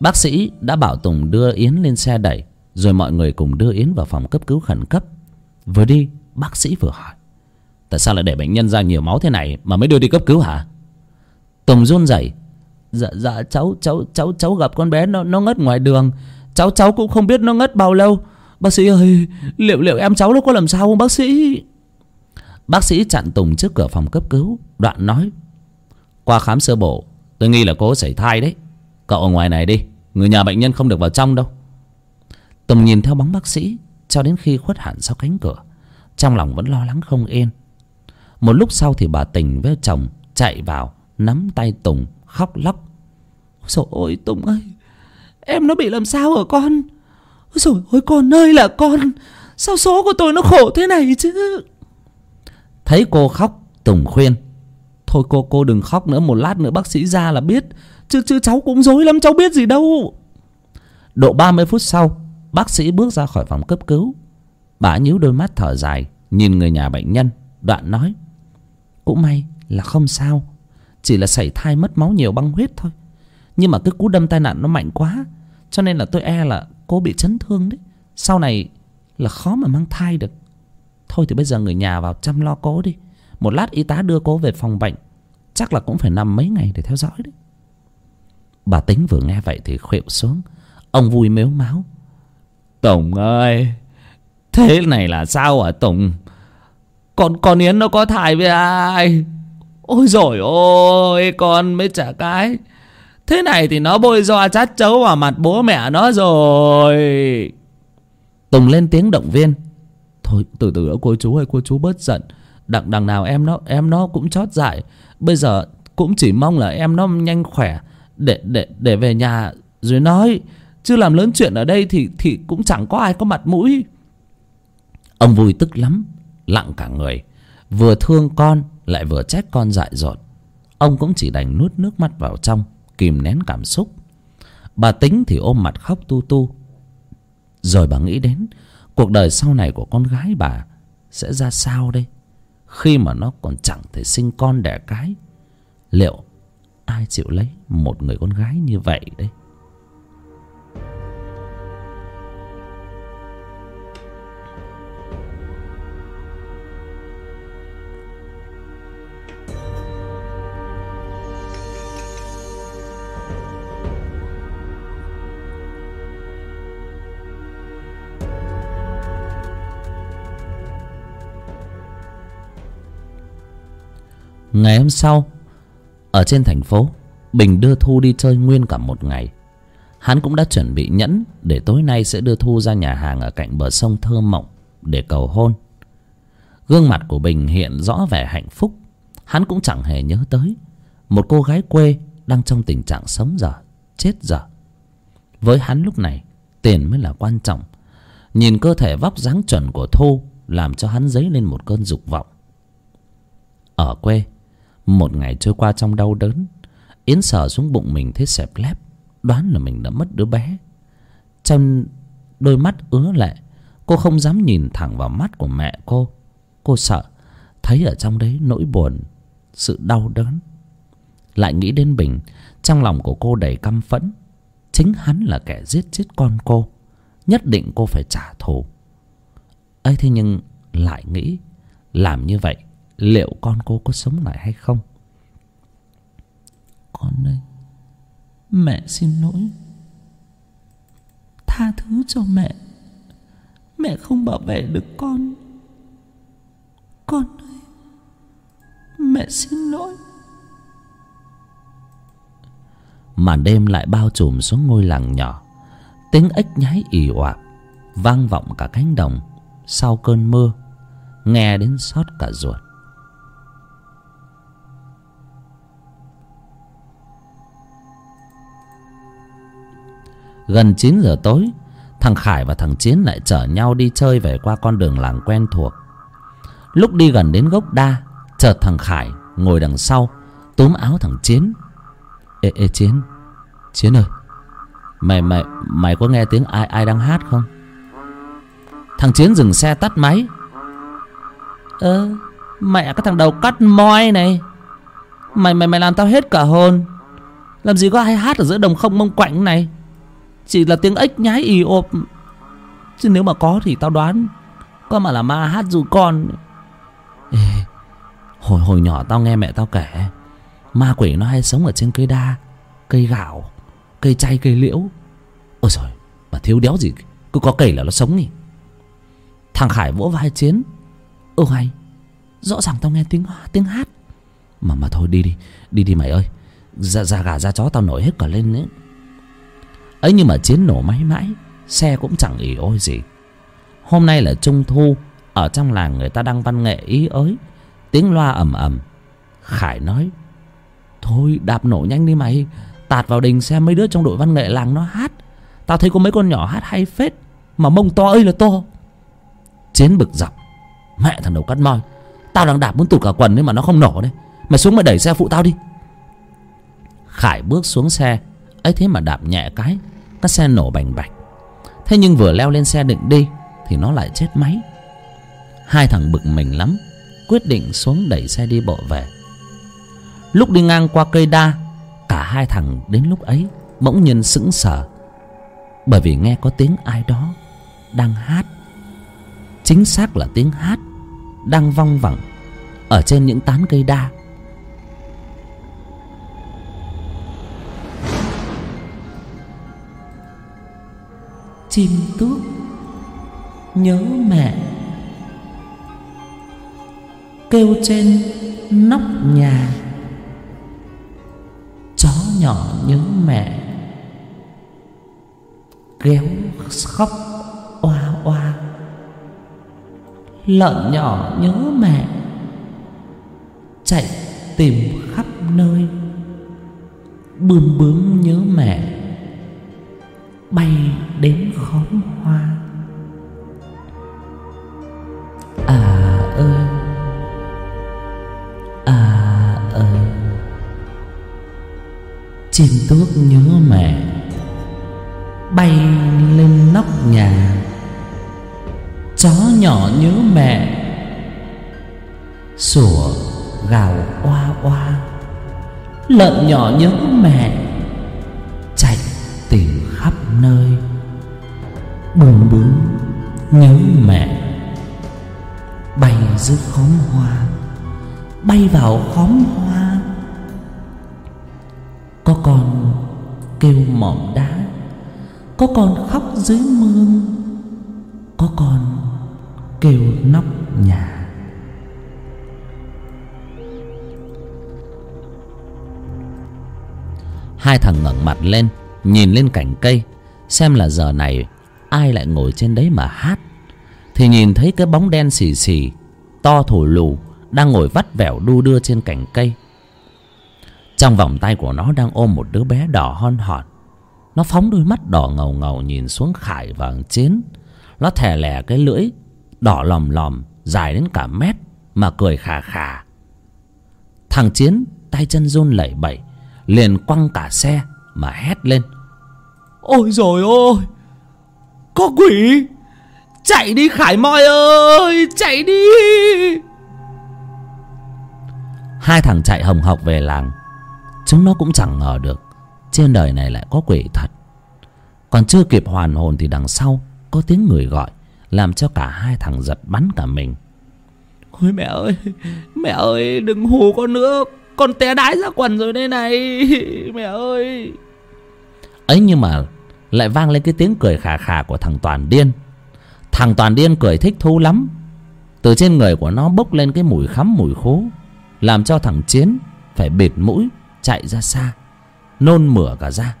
S1: bác sĩ đã bảo tùng đưa yến lên xe đẩy rồi mọi người cùng đưa yến vào phòng cấp cứu khẩn cấp. Vừa đi, bác sĩ vừa hỏi, tại sao lại để bệnh nhân ra nhiều máu thế này mà mới đưa đi cấp cứu hả? Tùng run rẩy dạ dạ cháu cháu cháu cháu gặp con bé nó nó ngất ngoài đường. Cháu cháu cũng không biết nó ngất bao lâu. Bác sĩ ơi, liệu liệu em cháu nó có làm sao không, bác sĩ? Bác sĩ chặn tùng trước cửa phòng cấp cứu, đoạn nói, qua khám sơ bộ, tôi nghi là cô sảy thai đấy. Cậu ở ngoài này đi, người nhà bệnh nhân không được vào trong đâu tùng nhìn theo bóng bác sĩ, cho đến khi khuất hẳn sau cánh cửa, trong lòng vẫn lo lắng không yên. Một lúc sau thì bà tình với chồng chạy vào, nắm tay tùng, khóc lóc. Rồi ôi tùng ơi, em nó bị làm sao hả con? Rồi ôi con ơi là con, sao số của tôi nó khổ thế này chứ? Thấy cô khóc, tùng khuyên, thôi cô cô đừng khóc nữa, một lát nữa bác sĩ ra là biết, chứ chứ cháu cũng dối lắm, cháu biết gì đâu. Độ ba mươi phút sau bác sĩ bước ra khỏi phòng cấp cứu. Bà nhíu đôi mắt thở dài, nhìn người nhà bệnh nhân, đoạn nói, cũng may là không sao, chỉ là sảy thai mất máu nhiều băng huyết thôi. Nhưng mà cái cú đâm tai nạn nó mạnh quá, cho nên là tôi e là cô bị chấn thương đấy. Sau này là khó mà mang thai được. Thôi thì bây giờ người nhà vào chăm lo cố đi. Một lát y tá đưa cô về phòng bệnh, chắc là cũng phải nằm mấy ngày để theo dõi đấy. Bà tính vừa nghe vậy thì khuỵu xuống. Ông vui mếu máo tùng ơi, thế này là sao hả tùng? Con con yến nó có thai với ai? Ôi rồi ôi, con mới trả cái. Thế này thì nó bôi do chát chấu vào mặt bố mẹ nó rồi. Tùng lên tiếng động viên. Thôi, từ từ đã, cô chú ơi, cô chú bớt giận. Đằng đằng nào em nó em nó cũng chót dại. Bây giờ cũng chỉ mong là em nó nhanh khỏe. Để để để về nhà rồi nói chứ làm lớn chuyện ở đây thì thì cũng chẳng có ai có mặt mũi. Ông vui tức lắm, lặng cả người. Vừa thương con, lại vừa trách con dại dột. Ông cũng chỉ đành nuốt nước mắt vào trong, kìm nén cảm xúc. Bà tính thì ôm mặt khóc tu tu. Rồi bà nghĩ đến, cuộc đời sau này của con gái bà sẽ ra sao đây? Khi mà nó còn chẳng thể sinh con đẻ cái, liệu ai chịu lấy một người con gái như vậy đấy ngày hôm sau, ở trên thành phố, bình đưa thu đi chơi nguyên cả một ngày. Hắn cũng đã chuẩn bị nhẫn để tối nay sẽ đưa thu ra nhà hàng ở cạnh bờ sông thơ mộng để cầu hôn. Gương mặt của bình hiện rõ vẻ hạnh phúc. Hắn cũng chẳng hề nhớ tới, một cô gái quê đang trong tình trạng sống dở, chết dở. Với hắn lúc này, tiền mới là quan trọng. Nhìn cơ thể vóc dáng chuẩn của thu làm cho hắn dấy lên một cơn dục vọng. Ở quê một ngày trôi qua trong đau đớn, yến sờ xuống bụng mình thấy xẹp lép, đoán là mình đã mất đứa bé. Trong đôi mắt ứa lệ, cô không dám nhìn thẳng vào mắt của mẹ cô. Cô sợ, thấy ở trong đấy nỗi buồn, sự đau đớn. Lại nghĩ đến bình, trong lòng của cô đầy căm phẫn. Chính hắn là kẻ giết chết con cô, nhất định cô phải trả thù. Ấy thế nhưng lại nghĩ, làm như vậy liệu con cô có sống lại hay không? Con ơi mẹ xin lỗi. Tha thứ cho mẹ. Mẹ không bảo vệ được con. Con ơi mẹ xin lỗi. Màn đêm lại bao trùm xuống ngôi làng nhỏ. Tiếng ếch nhái ì oạp vang vọng cả cánh đồng sau cơn mưa nghe đến xót cả ruột gần chín giờ tối, thằng khải và thằng chiến lại chở nhau đi chơi về qua con đường làng quen thuộc. Lúc đi gần đến gốc đa, chợt thằng khải ngồi đằng sau, túm áo thằng chiến. Ê ê chiến chiến ơi, mày mày mày có nghe tiếng ai ai đang hát không? Thằng chiến dừng xe tắt máy. Ơ, mẹ, cái thằng đầu cắt moi này. Mày mày mày làm tao hết cả hồn. Làm gì có ai hát ở giữa đồng không mông quạnh này? Chỉ là tiếng ếch nhái ì ộp. Chứ nếu mà có thì tao đoán có mà là ma hát dù con. Ê, hồi hồi nhỏ tao nghe mẹ tao kể ma quỷ nó hay sống ở trên cây đa cây gạo cây chay cây liễu. Ôi rồi mà thiếu đéo gì cứ có cây là nó sống nhỉ? Thằng khải vỗ vai chiến. Ơ hay rõ ràng tao nghe tiếng tiếng hát. Mà mà thôi đi đi đi đi mày ơi. Ra ra gà ra chó tao nổi hết cả lên nữa ấy nhưng mà chiến nổ máy mãi, xe cũng chẳng ỉ ôi gì. Hôm nay là trung thu, ở trong làng người ta đang văn nghệ ý ới, tiếng loa ầm ầm. Khải nói, thôi, đạp nổ nhanh đi mày, tạt vào đình xem mấy đứa trong đội văn nghệ làng nó hát. Tao thấy có mấy con nhỏ hát hay phết, mà mông to ơi là to. Chiến bực dọc, mẹ thằng đầu cắt moi, tao đang đạp muốn tụt cả quần đấy mà nó không nổ đấy. Mày xuống mày đẩy xe phụ tao đi. Khải bước xuống xe ấy thế mà đạp nhẹ cái cái xe nổ bành bạch. Thế nhưng vừa leo lên xe định đi, thì nó lại chết máy. Hai thằng bực mình lắm, quyết định xuống đẩy xe đi bộ về. Lúc đi ngang qua cây đa, cả hai thằng đến lúc ấy bỗng nhiên sững sờ, bởi vì nghe có tiếng ai đó đang hát. Chính xác là tiếng hát đang văng vẳng ở trên những tán cây đa. Chim tước, nhớ mẹ. Kêu trên nóc nhà, chó nhỏ nhớ mẹ. Réo khóc oa oa, lợn nhỏ nhớ mẹ. Chạy tìm khắp nơi, bướm bướm nhớ khóm hoa. À ơi. À ơi. Chim tuốt nhớ mẹ. Bay lên nóc nhà. Chó nhỏ nhớ mẹ. Sủa gào oa oa. Lợn nhỏ nhớ mẹ. Chạy tìm khắp nơi bừng bướm nhớ mẹ. Bay giữa khóm hoa, bay vào khóm hoa. Có con kêu mỏm đá, có con khóc dưới mương, có con kêu nóc nhà. Hai thằng ngẩng mặt lên, nhìn lên cành cây, xem là giờ này ai lại ngồi trên đấy mà hát. Thì nhìn thấy cái bóng đen xì xì, to thổ lù, đang ngồi vắt vẻo đu đưa trên cành cây. Trong vòng tay của nó đang ôm một đứa bé đỏ hon hòn nó phóng đôi mắt đỏ ngầu ngầu nhìn xuống khải và chiến. Nó thè lè cái lưỡi đỏ lòm lòm, dài đến cả mét, mà cười khà khà. Thằng chiến tay chân run lẩy bẩy, liền quăng cả xe mà hét lên. Ôi rồi ôi có quỷ. Chạy đi khải moi ơi chạy đi. Hai thằng chạy hồng hộc về làng. Chúng nó cũng chẳng ngờ được trên đời này lại có quỷ thật. Còn chưa kịp hoàn hồn thì đằng sau có tiếng người gọi làm cho cả hai thằng giật bắn cả mình. Ôi mẹ ơi mẹ ơi đừng hù con nữa. Con té đái ra quần rồi đây này. Mẹ ơi. Ấy nhưng mà lại vang lên cái tiếng cười khà khà của thằng toàn điên. Thằng toàn điên cười thích thú lắm. Từ trên người của nó bốc lên cái mùi khắm, mùi khố, làm cho thằng chiến phải bịt mũi, chạy ra xa, nôn mửa cả ra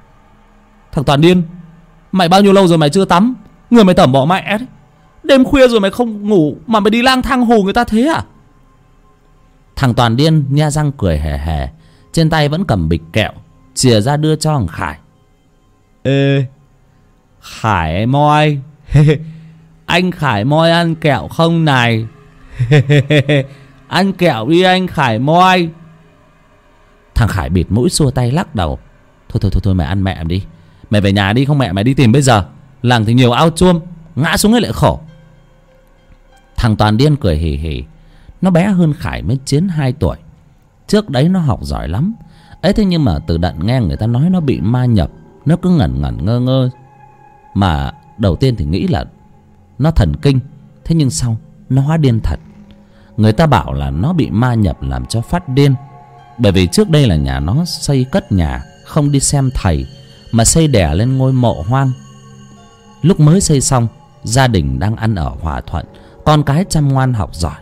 S1: thằng toàn điên, mày bao nhiêu lâu rồi mày chưa tắm? Người mày tẩm bỏ mẹ đấy đêm khuya rồi mày không ngủ mà mày đi lang thang hù người ta thế à? Thằng toàn điên nha răng cười hề hề, trên tay vẫn cầm bịch kẹo, chìa ra đưa cho thằng khải. Ê khải moi. Anh khải moi ăn kẹo không này? Ăn kẹo đi anh khải moi. Thằng khải bịt mũi xua tay lắc đầu. Thôi thôi thôi thôi mày ăn mẹ đi. Mày về nhà đi, không mẹ mày đi tìm bây giờ. Làng thì nhiều ao chuông, ngã xuống ấy lại khổ. Thằng toàn điên cười hì hì. Nó bé hơn khải mới chiến hai tuổi. Trước đấy nó học giỏi lắm. Ấy thế nhưng mà từ đận nghe người ta nói nó bị ma nhập. Nó cứ ngẩn ngẩn ngơ ngơ mà đầu tiên thì nghĩ là nó thần kinh, thế nhưng sau nó hóa điên thật. Người ta bảo là nó bị ma nhập làm cho phát điên. Bởi vì trước đây là nhà nó xây cất nhà, không đi xem thầy, mà xây đè lên ngôi mộ hoang. Lúc mới xây xong, gia đình đang ăn ở hòa thuận, con cái chăm ngoan học giỏi.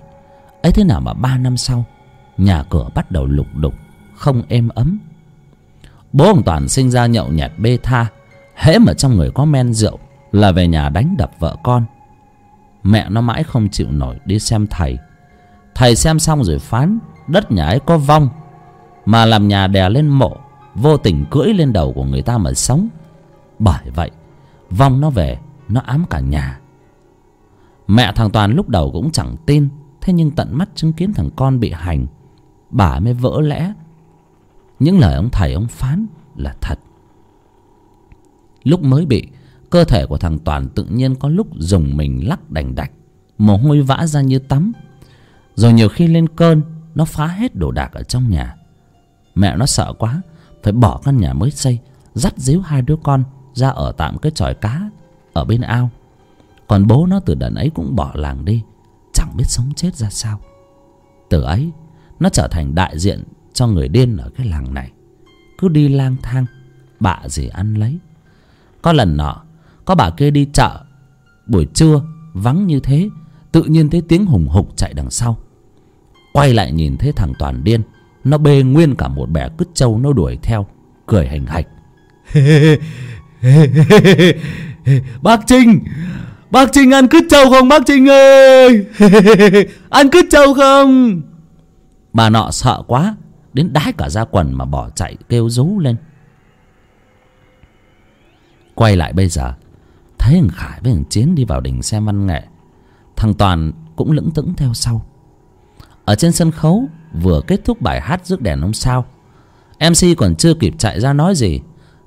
S1: Ấy thế nào mà ba năm sau, nhà cửa bắt đầu lục đục, không êm ấm. Bố ông toàn sinh ra nhậu nhẹt bê tha hễ mà trong người có men rượu là về nhà đánh đập vợ con. Mẹ nó mãi không chịu nổi đi xem thầy. Thầy xem xong rồi phán, đất nhà ấy có vong, mà làm nhà đè lên mộ, vô tình cưỡi lên đầu của người ta mà sống. Bởi vậy, vong nó về, nó ám cả nhà. Mẹ thằng toàn lúc đầu cũng chẳng tin, thế nhưng tận mắt chứng kiến thằng con bị hành, bà mới vỡ lẽ. Những lời ông thầy ông phán là thật lúc mới bị, cơ thể của thằng toàn tự nhiên có lúc dùng mình lắc đành đạch, mồ hôi vã ra như tắm. Rồi nhiều khi lên cơn, nó phá hết đồ đạc ở trong nhà. Mẹ nó sợ quá, phải bỏ căn nhà mới xây, dắt díu hai đứa con ra ở tạm cái tròi cá ở bên ao. Còn bố nó từ đợt ấy cũng bỏ làng đi, chẳng biết sống chết ra sao. Từ ấy, nó trở thành đại diện cho người điên ở cái làng này. Cứ đi lang thang, bạ gì ăn lấy có lần nọ có bà kia đi chợ. Buổi trưa vắng như thế tự nhiên thấy tiếng hùng hục chạy đằng sau. Quay lại nhìn thấy thằng toàn điên nó bê nguyên cả một bè cứt trâu nó đuổi theo cười hành hạch. Bác trinh bác trinh ăn cứt trâu không bác trinh ơi? Ăn cứt trâu không? Bà nọ sợ quá đến đái cả ra quần mà bỏ chạy kêu rú lên quay lại bây giờ, thấy thằng khải với thằng chiến đi vào đình xem văn nghệ. Thằng toàn cũng lững thững theo sau. Ở trên sân khấu, vừa kết thúc bài hát rước đèn ông sao mc còn chưa kịp chạy ra nói gì.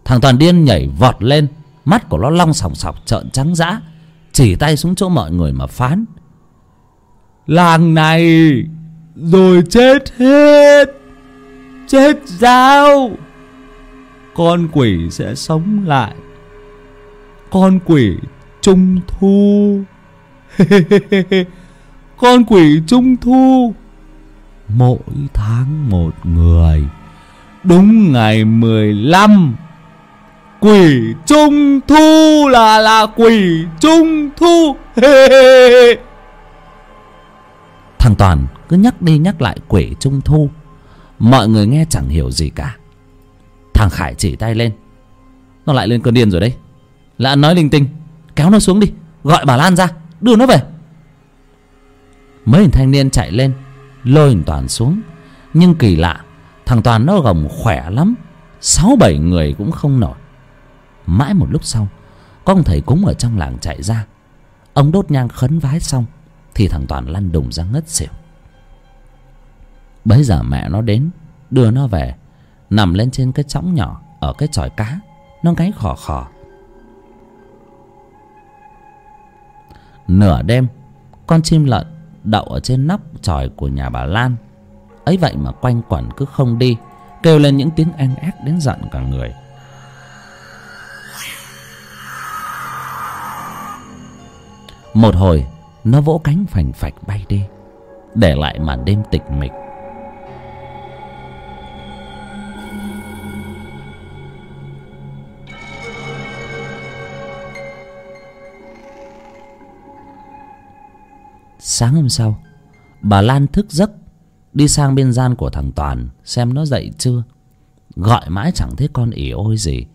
S1: Thằng toàn điên nhảy vọt lên, mắt của nó long sòng sọc, trợn trắng dã, chỉ tay xuống chỗ mọi người mà phán. Làng này rồi chết hết, chết dao. Con quỷ sẽ sống lại con quỷ trung thu. Con quỷ trung thu. Mỗi tháng một người, đúng ngày mười lăm, quỷ trung thu là là quỷ trung thu. Thằng toàn, cứ nhắc đi nhắc lại quỷ trung thu. Mọi người nghe chẳng hiểu gì cả. Thằng khải chỉ tay lên. Nó lại lên cơn điên rồi đấy là nói linh tinh. Kéo nó xuống đi. Gọi bà lan ra. Đưa nó về. Mấy hình thanh niên chạy lên, lôi thằng toàn xuống. Nhưng kỳ lạ, thằng toàn nó gồng khỏe lắm. Sáu bảy người cũng không nổi. Mãi một lúc sau, có ông thầy cúng ở trong làng chạy ra. Ông đốt nhang khấn vái xong, thì thằng toàn lăn đùng ra ngất xỉu. Bấy giờ mẹ nó đến, đưa nó về, nằm lên trên cái chõng nhỏ ở cái chòi cá. Nó gáy khò khò. Nửa đêm, con chim lợn đậu ở trên nóc tròi của nhà bà lan. Ấy vậy mà quanh quẩn cứ không đi, kêu lên những tiếng en ép đến giận cả người. Một hồi, nó vỗ cánh phành phạch bay đi, để lại màn đêm tịch mịch. Sáng hôm sau, bà lan thức giấc, đi sang bên gian của thằng toàn xem nó dậy chưa. Gọi mãi chẳng thấy con ỉ ôi gì.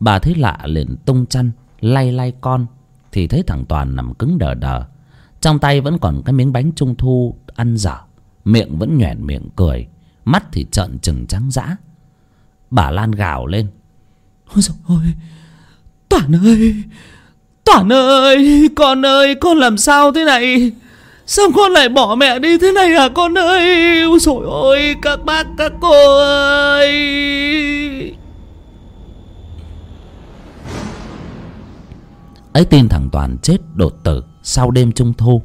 S1: Bà thấy lạ liền tung chăn, lay lay con, thì thấy thằng toàn nằm cứng đờ đờ. Trong tay vẫn còn cái miếng bánh trung thu ăn dở, miệng vẫn nhoẻn miệng cười, mắt thì trợn trừng trắng dã. Bà lan gào lên. Ôi dồi ôi toàn ơi toàn ơi, con ơi, con làm sao thế này? Sao con lại bỏ mẹ đi thế này hả con ơi? Ôi dồi ôi, các bác, các cô ơi. Ấy tin thằng toàn chết đột tử sau đêm trung thu,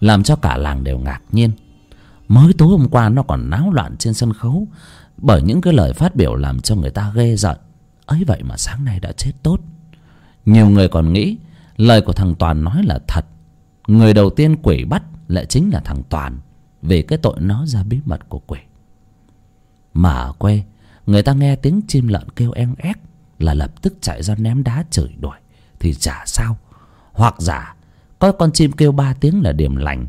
S1: làm cho cả làng đều ngạc nhiên. Mới tối hôm qua nó còn náo loạn trên sân khấu, bởi những cái lời phát biểu làm cho người ta ghê giận ấy vậy mà sáng nay đã chết tốt. Nhiều người còn nghĩ lời của thằng toàn nói là thật. Người đầu tiên quỷ bắt lại chính là thằng toàn, vì cái tội nó ra bí mật của quỷ. Mà ở quê, người ta nghe tiếng chim lợn kêu en ép là lập tức chạy ra ném đá chửi đuổi. Thì chả sao, hoặc giả, có con chim kêu ba tiếng là điểm lành.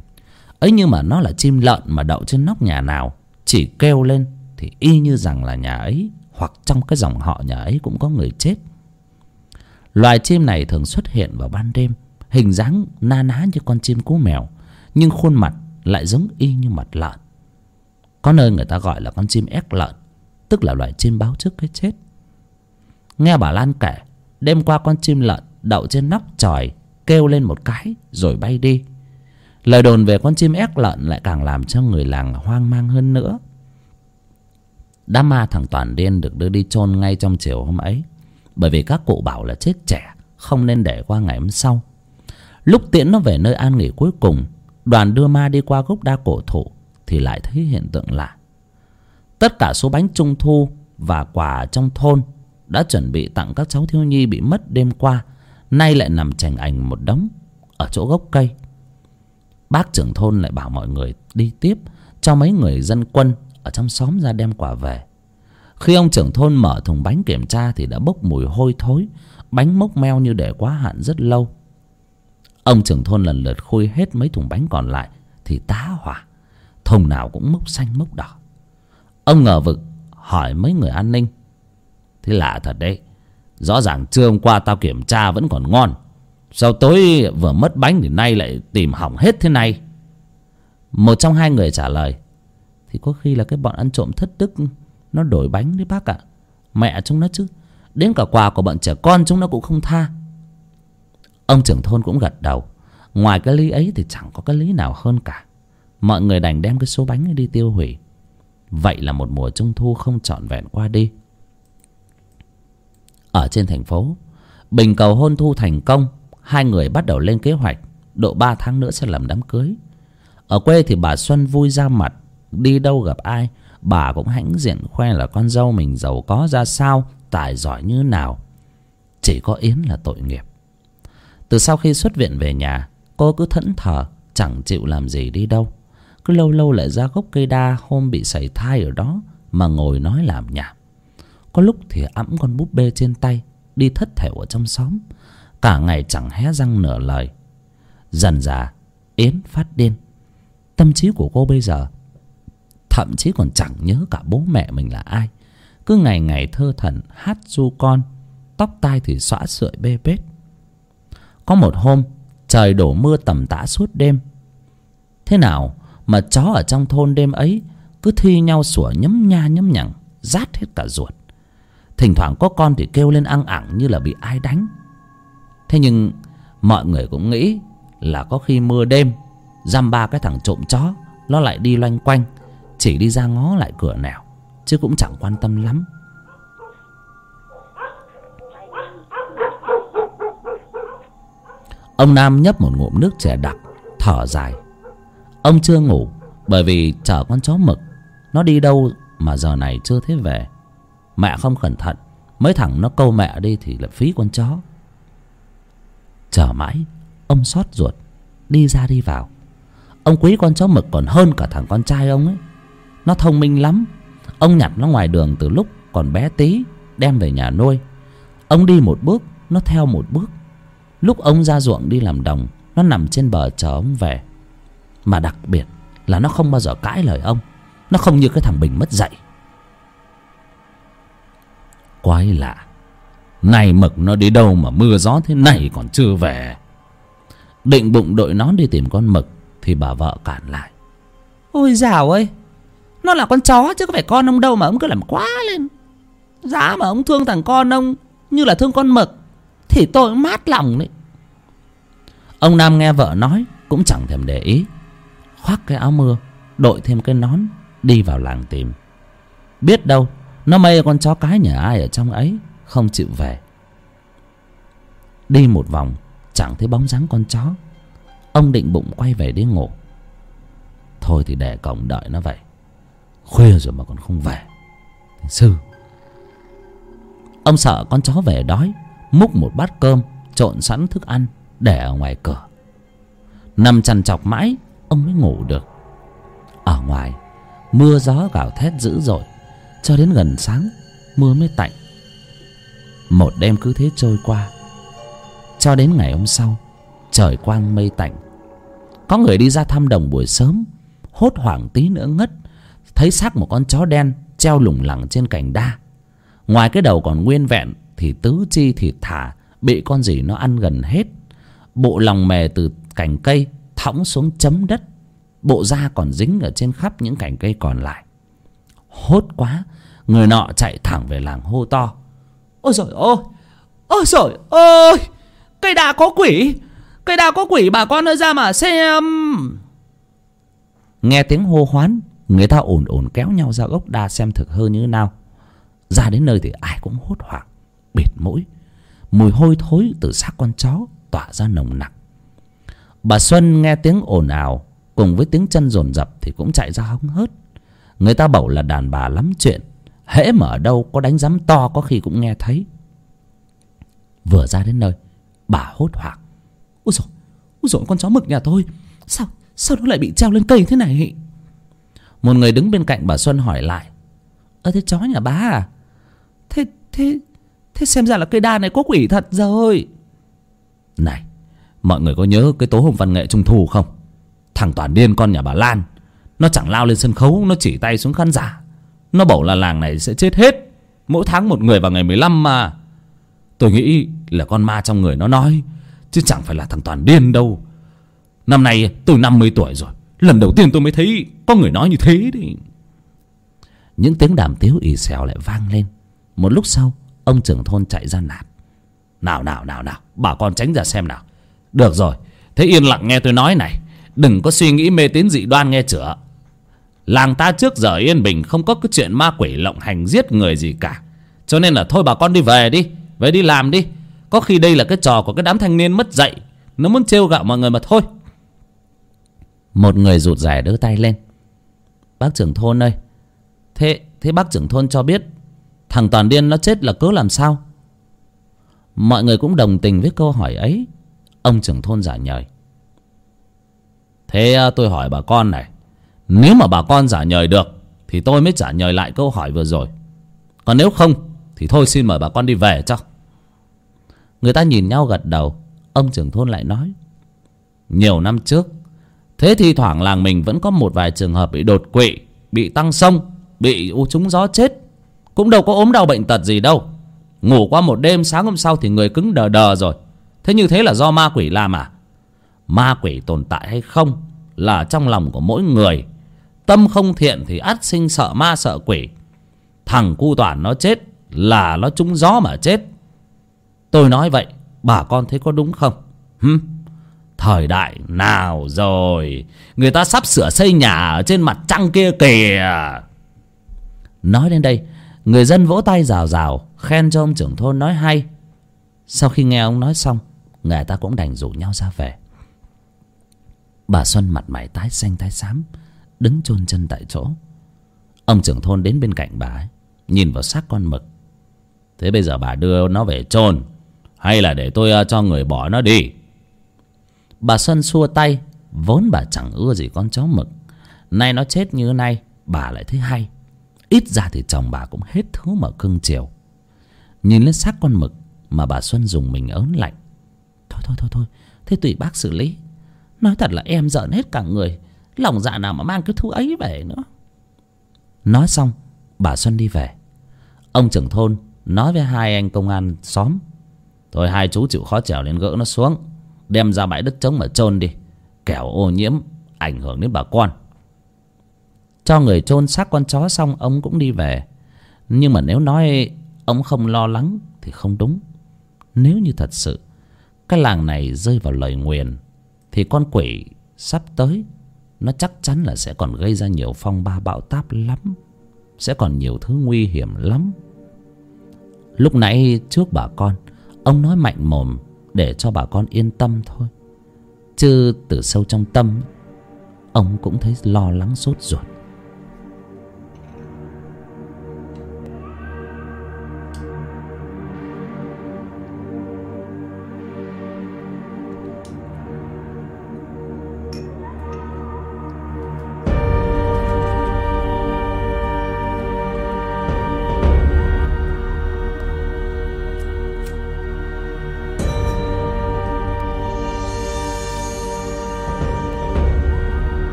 S1: Ấy nhưng mà nó là chim lợn mà đậu trên nóc nhà nào, chỉ kêu lên thì y như rằng là nhà ấy, hoặc trong cái dòng họ nhà ấy cũng có người chết. Loài chim này thường xuất hiện vào ban đêm, hình dáng na ná như con chim cú mèo nhưng khuôn mặt lại giống y như mặt lợn. Có nơi người ta gọi là con chim ép lợn, tức là loài chim báo trước cái chết. Nghe bà lan kể, đêm qua con chim lợn đậu trên nóc tròi kêu lên một cái rồi bay đi. Lời đồn về con chim ép lợn lại càng làm cho người làng hoang mang hơn nữa. Đám ma thằng toàn điên được đưa đi chôn ngay trong chiều hôm ấy, bởi vì các cụ bảo là chết trẻ, không nên để qua ngày hôm sau. Lúc tiễn nó về nơi an nghỉ cuối cùng đoàn đưa ma đi qua gốc đa cổ thụ thì lại thấy hiện tượng lạ. Tất cả số bánh trung thu và quà trong thôn đã chuẩn bị tặng các cháu thiếu nhi bị mất đêm qua, nay lại nằm chành ảnh một đống ở chỗ gốc cây. Bác trưởng thôn lại bảo mọi người đi tiếp, cho mấy người dân quân ở trong xóm ra đem quà về. Khi ông trưởng thôn mở thùng bánh kiểm tra thì đã bốc mùi hôi thối, bánh mốc meo như để quá hạn rất lâu ông trưởng thôn lần lượt khui hết mấy thùng bánh còn lại, thì tá hỏa, thùng nào cũng mốc xanh mốc đỏ. Ông ngờ vực hỏi mấy người an ninh, thế lạ thật đấy, rõ ràng trưa hôm qua tao kiểm tra vẫn còn ngon, sao tối vừa mất bánh thì nay lại tìm hỏng hết thế này? Một trong hai người trả lời, thì có khi là cái bọn ăn trộm thất đức, nó đổi bánh đấy bác ạ. Mẹ chúng nó chứ, đến cả quà của bọn trẻ con chúng nó cũng không tha ông trưởng thôn cũng gật đầu. Ngoài cái lý ấy thì chẳng có cái lý nào hơn cả. Mọi người đành đem cái số bánh ấy đi tiêu hủy. Vậy là một mùa trung thu không trọn vẹn qua đi. Ở trên thành phố, bình cầu hôn thu thành công, hai người bắt đầu lên kế hoạch, độ ba tháng nữa sẽ làm đám cưới. Ở quê thì bà xuân vui ra mặt, đi đâu gặp ai, bà cũng hãnh diện khoe là con dâu mình giàu có ra sao, tài giỏi như nào. Chỉ có yến là tội nghiệp từ sau khi xuất viện về nhà, cô cứ thẫn thờ, chẳng chịu làm gì đi đâu. Cứ lâu lâu lại ra gốc cây đa hôm bị sảy thai ở đó mà ngồi nói làm nhảm. Có lúc thì ẵm con búp bê trên tay, đi thất thểu ở trong xóm. Cả ngày chẳng hé răng nửa lời. Dần dà, yến phát điên. Tâm trí của cô bây giờ, thậm chí còn chẳng nhớ cả bố mẹ mình là ai. Cứ ngày ngày thơ thẩn hát du con, tóc tai thì xõa sưởi bê bết có một hôm trời đổ mưa tầm tã suốt đêm. Thế nào mà chó ở trong thôn đêm ấy cứ thi nhau sủa nhấm nha nhấm nhằng, rát hết cả ruột. Thỉnh thoảng có con thì kêu lên ăng ẳng như là bị ai đánh. Thế nhưng mọi người cũng nghĩ là có khi mưa đêm dăm ba cái thằng trộm chó, nó lại đi loanh quanh, chỉ đi ra ngó lại cửa nẻo, chứ cũng chẳng quan tâm lắm. Ông nam nhấp một ngụm nước chè đặc, thở dài. Ông chưa ngủ, bởi vì chở con chó mực, nó đi đâu mà giờ này chưa thấy về. Mẹ không cẩn thận, mấy thằng nó câu mẹ đi thì lại phí con chó. Chờ mãi, ông xót ruột, đi ra đi vào. Ông quý con chó mực còn hơn cả thằng con trai ông ấy. Nó thông minh lắm. Ông nhặt nó ngoài đường từ lúc còn bé tí, đem về nhà nuôi. Ông đi một bước, nó theo một bước lúc ông ra ruộng đi làm đồng, nó nằm trên bờ chờ ông về. Mà đặc biệt là nó không bao giờ cãi lời ông. Nó không như cái thằng bình mất dạy. Quái lạ. Này mực nó đi đâu mà mưa gió thế này còn chưa về? Định bụng đội nón đi tìm con mực thì bà vợ cản lại.
S2: Ôi dào ơi, nó là con chó chứ có phải con ông đâu mà ông cứ làm quá lên. Giá mà ông thương thằng con ông như là thương con mực thì tôi mát lòng đấy.
S1: Ông nam nghe vợ nói cũng chẳng thèm để ý. Khoác cái áo mưa, đội thêm cái nón, đi vào làng tìm. Biết đâu, nó mê con chó cái nhà ai ở trong ấy, không chịu về. Đi một vòng, chẳng thấy bóng dáng con chó. Ông định bụng quay về đi ngủ. Thôi thì để cổng đợi nó vậy. Khuya rồi mà còn không về. Sư. Ông sợ con chó về đói múc một bát cơm, trộn sẵn thức ăn để ở ngoài cửa. Nằm chằn chọc mãi, ông mới ngủ được. Ở ngoài, mưa gió gào thét dữ dội, cho đến gần sáng, mưa mới tạnh. Một đêm cứ thế trôi qua. Cho đến ngày hôm sau, trời quang mây tạnh. Có người đi ra thăm đồng buổi sớm, hốt hoảng tí nữa ngất, thấy xác một con chó đen treo lủng lẳng trên cành đa. Ngoài cái đầu còn nguyên vẹn thì tứ chi thịt thả, bị con gì nó ăn gần hết. Bộ lòng mề từ cành cây thõng xuống chấm đất. Bộ da còn dính ở trên khắp những cành cây còn lại. Hốt quá, người nọ chạy thẳng về làng hô to.
S2: Ôi rồi ôi ôi rồi ôi cây đa có quỷ, cây đa có quỷ, bà con ơi ra mà xem.
S1: Nghe tiếng hô hoán, người ta ồn ồn kéo nhau ra gốc đa xem thực hư như nào. Ra đến nơi thì ai cũng hốt hoảng bịt mũi. Mùi hôi thối từ xác con chó tỏa ra nồng nặc. Bà xuân nghe tiếng ồn ào, cùng với tiếng chân dồn dập thì cũng chạy ra hóng hớt. Người ta bảo là đàn bà lắm chuyện, hễ mở đâu có đánh rắm to có khi cũng nghe thấy. Vừa ra đến nơi, bà hốt hoảng.
S2: Ôi dồi ôi dồi con chó mực nhà tôi, sao sao nó lại bị treo lên cây thế này?
S1: Một người đứng bên cạnh bà xuân hỏi lại.
S2: Ơ, thế chó nhà bá à? Thế thế thế xem ra là cây đa này có quỷ thật rồi
S1: này mọi người có nhớ cái tối hôm văn nghệ trung thu không? Thằng toàn điên con nhà bà lan nó chẳng lao lên sân khấu nó chỉ tay xuống khán giả. Nó bảo là làng này sẽ chết hết. Mỗi tháng một người vào ngày mười lăm mà. Tôi nghĩ là con ma trong người nó nói chứ chẳng phải là thằng toàn điên đâu. Năm nay tôi năm mươi tuổi rồi lần đầu tiên tôi mới thấy có người nói như thế đấy. Những tiếng đàm tiếu ì xèo lại vang lên. Một lúc sau ông trưởng thôn chạy ra nạt. Nào nào nào nào, bà con tránh ra xem nào. Được rồi, thế yên lặng nghe tôi nói này. Đừng có suy nghĩ mê tín dị đoan nghe chữa làng ta trước giờ yên bình, không có cái chuyện ma quỷ lộng hành giết người gì cả. Cho nên là thôi bà con đi về đi về đi làm đi. Có khi đây là cái trò của cái đám thanh niên mất dạy. Nó muốn trêu gạo mọi người mà thôi. Một người rụt rè đưa tay lên. Bác trưởng thôn ơi, thế thế bác trưởng thôn cho biết thằng toàn điên nó chết là cớ làm sao? Mọi người cũng đồng tình với câu hỏi ấy. Ông trưởng thôn giả nhời. Thế à, tôi hỏi bà con này, nếu mà bà con giả nhời được, thì tôi mới trả nhời lại câu hỏi vừa rồi. Còn nếu không, thì thôi xin mời bà con đi về cho. Người ta nhìn nhau gật đầu. Ông trưởng thôn lại nói, nhiều năm trước, thế thì thoảng làng mình vẫn có một vài trường hợp bị đột quỵ, bị tăng sông, bị u trúng gió chết cũng đâu có ốm đau bệnh tật gì đâu. Ngủ qua một đêm, sáng hôm sau thì người cứng đờ đờ rồi. Thế như thế là do ma quỷ làm à? Ma quỷ tồn tại hay không là trong lòng của mỗi người. Tâm không thiện thì ắt sinh sợ ma sợ quỷ. Thằng cu toàn nó chết là nó trúng gió mà chết. Tôi nói vậy, bà con thấy có đúng không? Hừm, thời đại nào rồi? Người ta sắp sửa xây nhà ở trên mặt trăng kia kìa. Nói đến đây người dân vỗ tay rào rào, khen cho ông trưởng thôn nói hay. Sau khi nghe ông nói xong người ta cũng đành rủ nhau ra về. Bà xuân mặt mày tái xanh tái xám, đứng chôn chân tại chỗ. Ông trưởng thôn đến bên cạnh bà ấy, nhìn vào xác con mực. Thế bây giờ bà đưa nó về chôn, hay là để tôi ờ, cho người bỏ nó đi? Bà xuân xua tay, vốn bà chẳng ưa gì con chó mực. Nay nó chết như nay, bà lại thấy hay ít ra thì chồng bà cũng hết thứ mà cưng chiều. Nhìn lên xác con mực mà bà xuân dùng mình ớn lạnh. Thôi thôi thôi thôi, thế tùy bác xử lý. Nói thật là em giận hết cả người. Lòng dạ nào mà mang cái thứ ấy về nữa. Nói xong, bà xuân đi về. Ông trưởng thôn nói với hai anh công an xóm. Thôi, hai chú chịu khó trèo lên gỡ nó xuống. Đem ra bãi đất trống mà chôn đi. Kẻo ô nhiễm, ảnh hưởng đến bà con cho người chôn xác con chó xong, ông cũng đi về. Nhưng mà nếu nói ông không lo lắng thì không đúng. Nếu như thật sự cái làng này rơi vào lời nguyền thì con quỷ sắp tới, nó chắc chắn là sẽ còn gây ra nhiều phong ba bão táp lắm, sẽ còn nhiều thứ nguy hiểm lắm. Lúc nãy trước bà con, ông nói mạnh mồm để cho bà con yên tâm thôi. Chứ từ sâu trong tâm, ông cũng thấy lo lắng sốt ruột.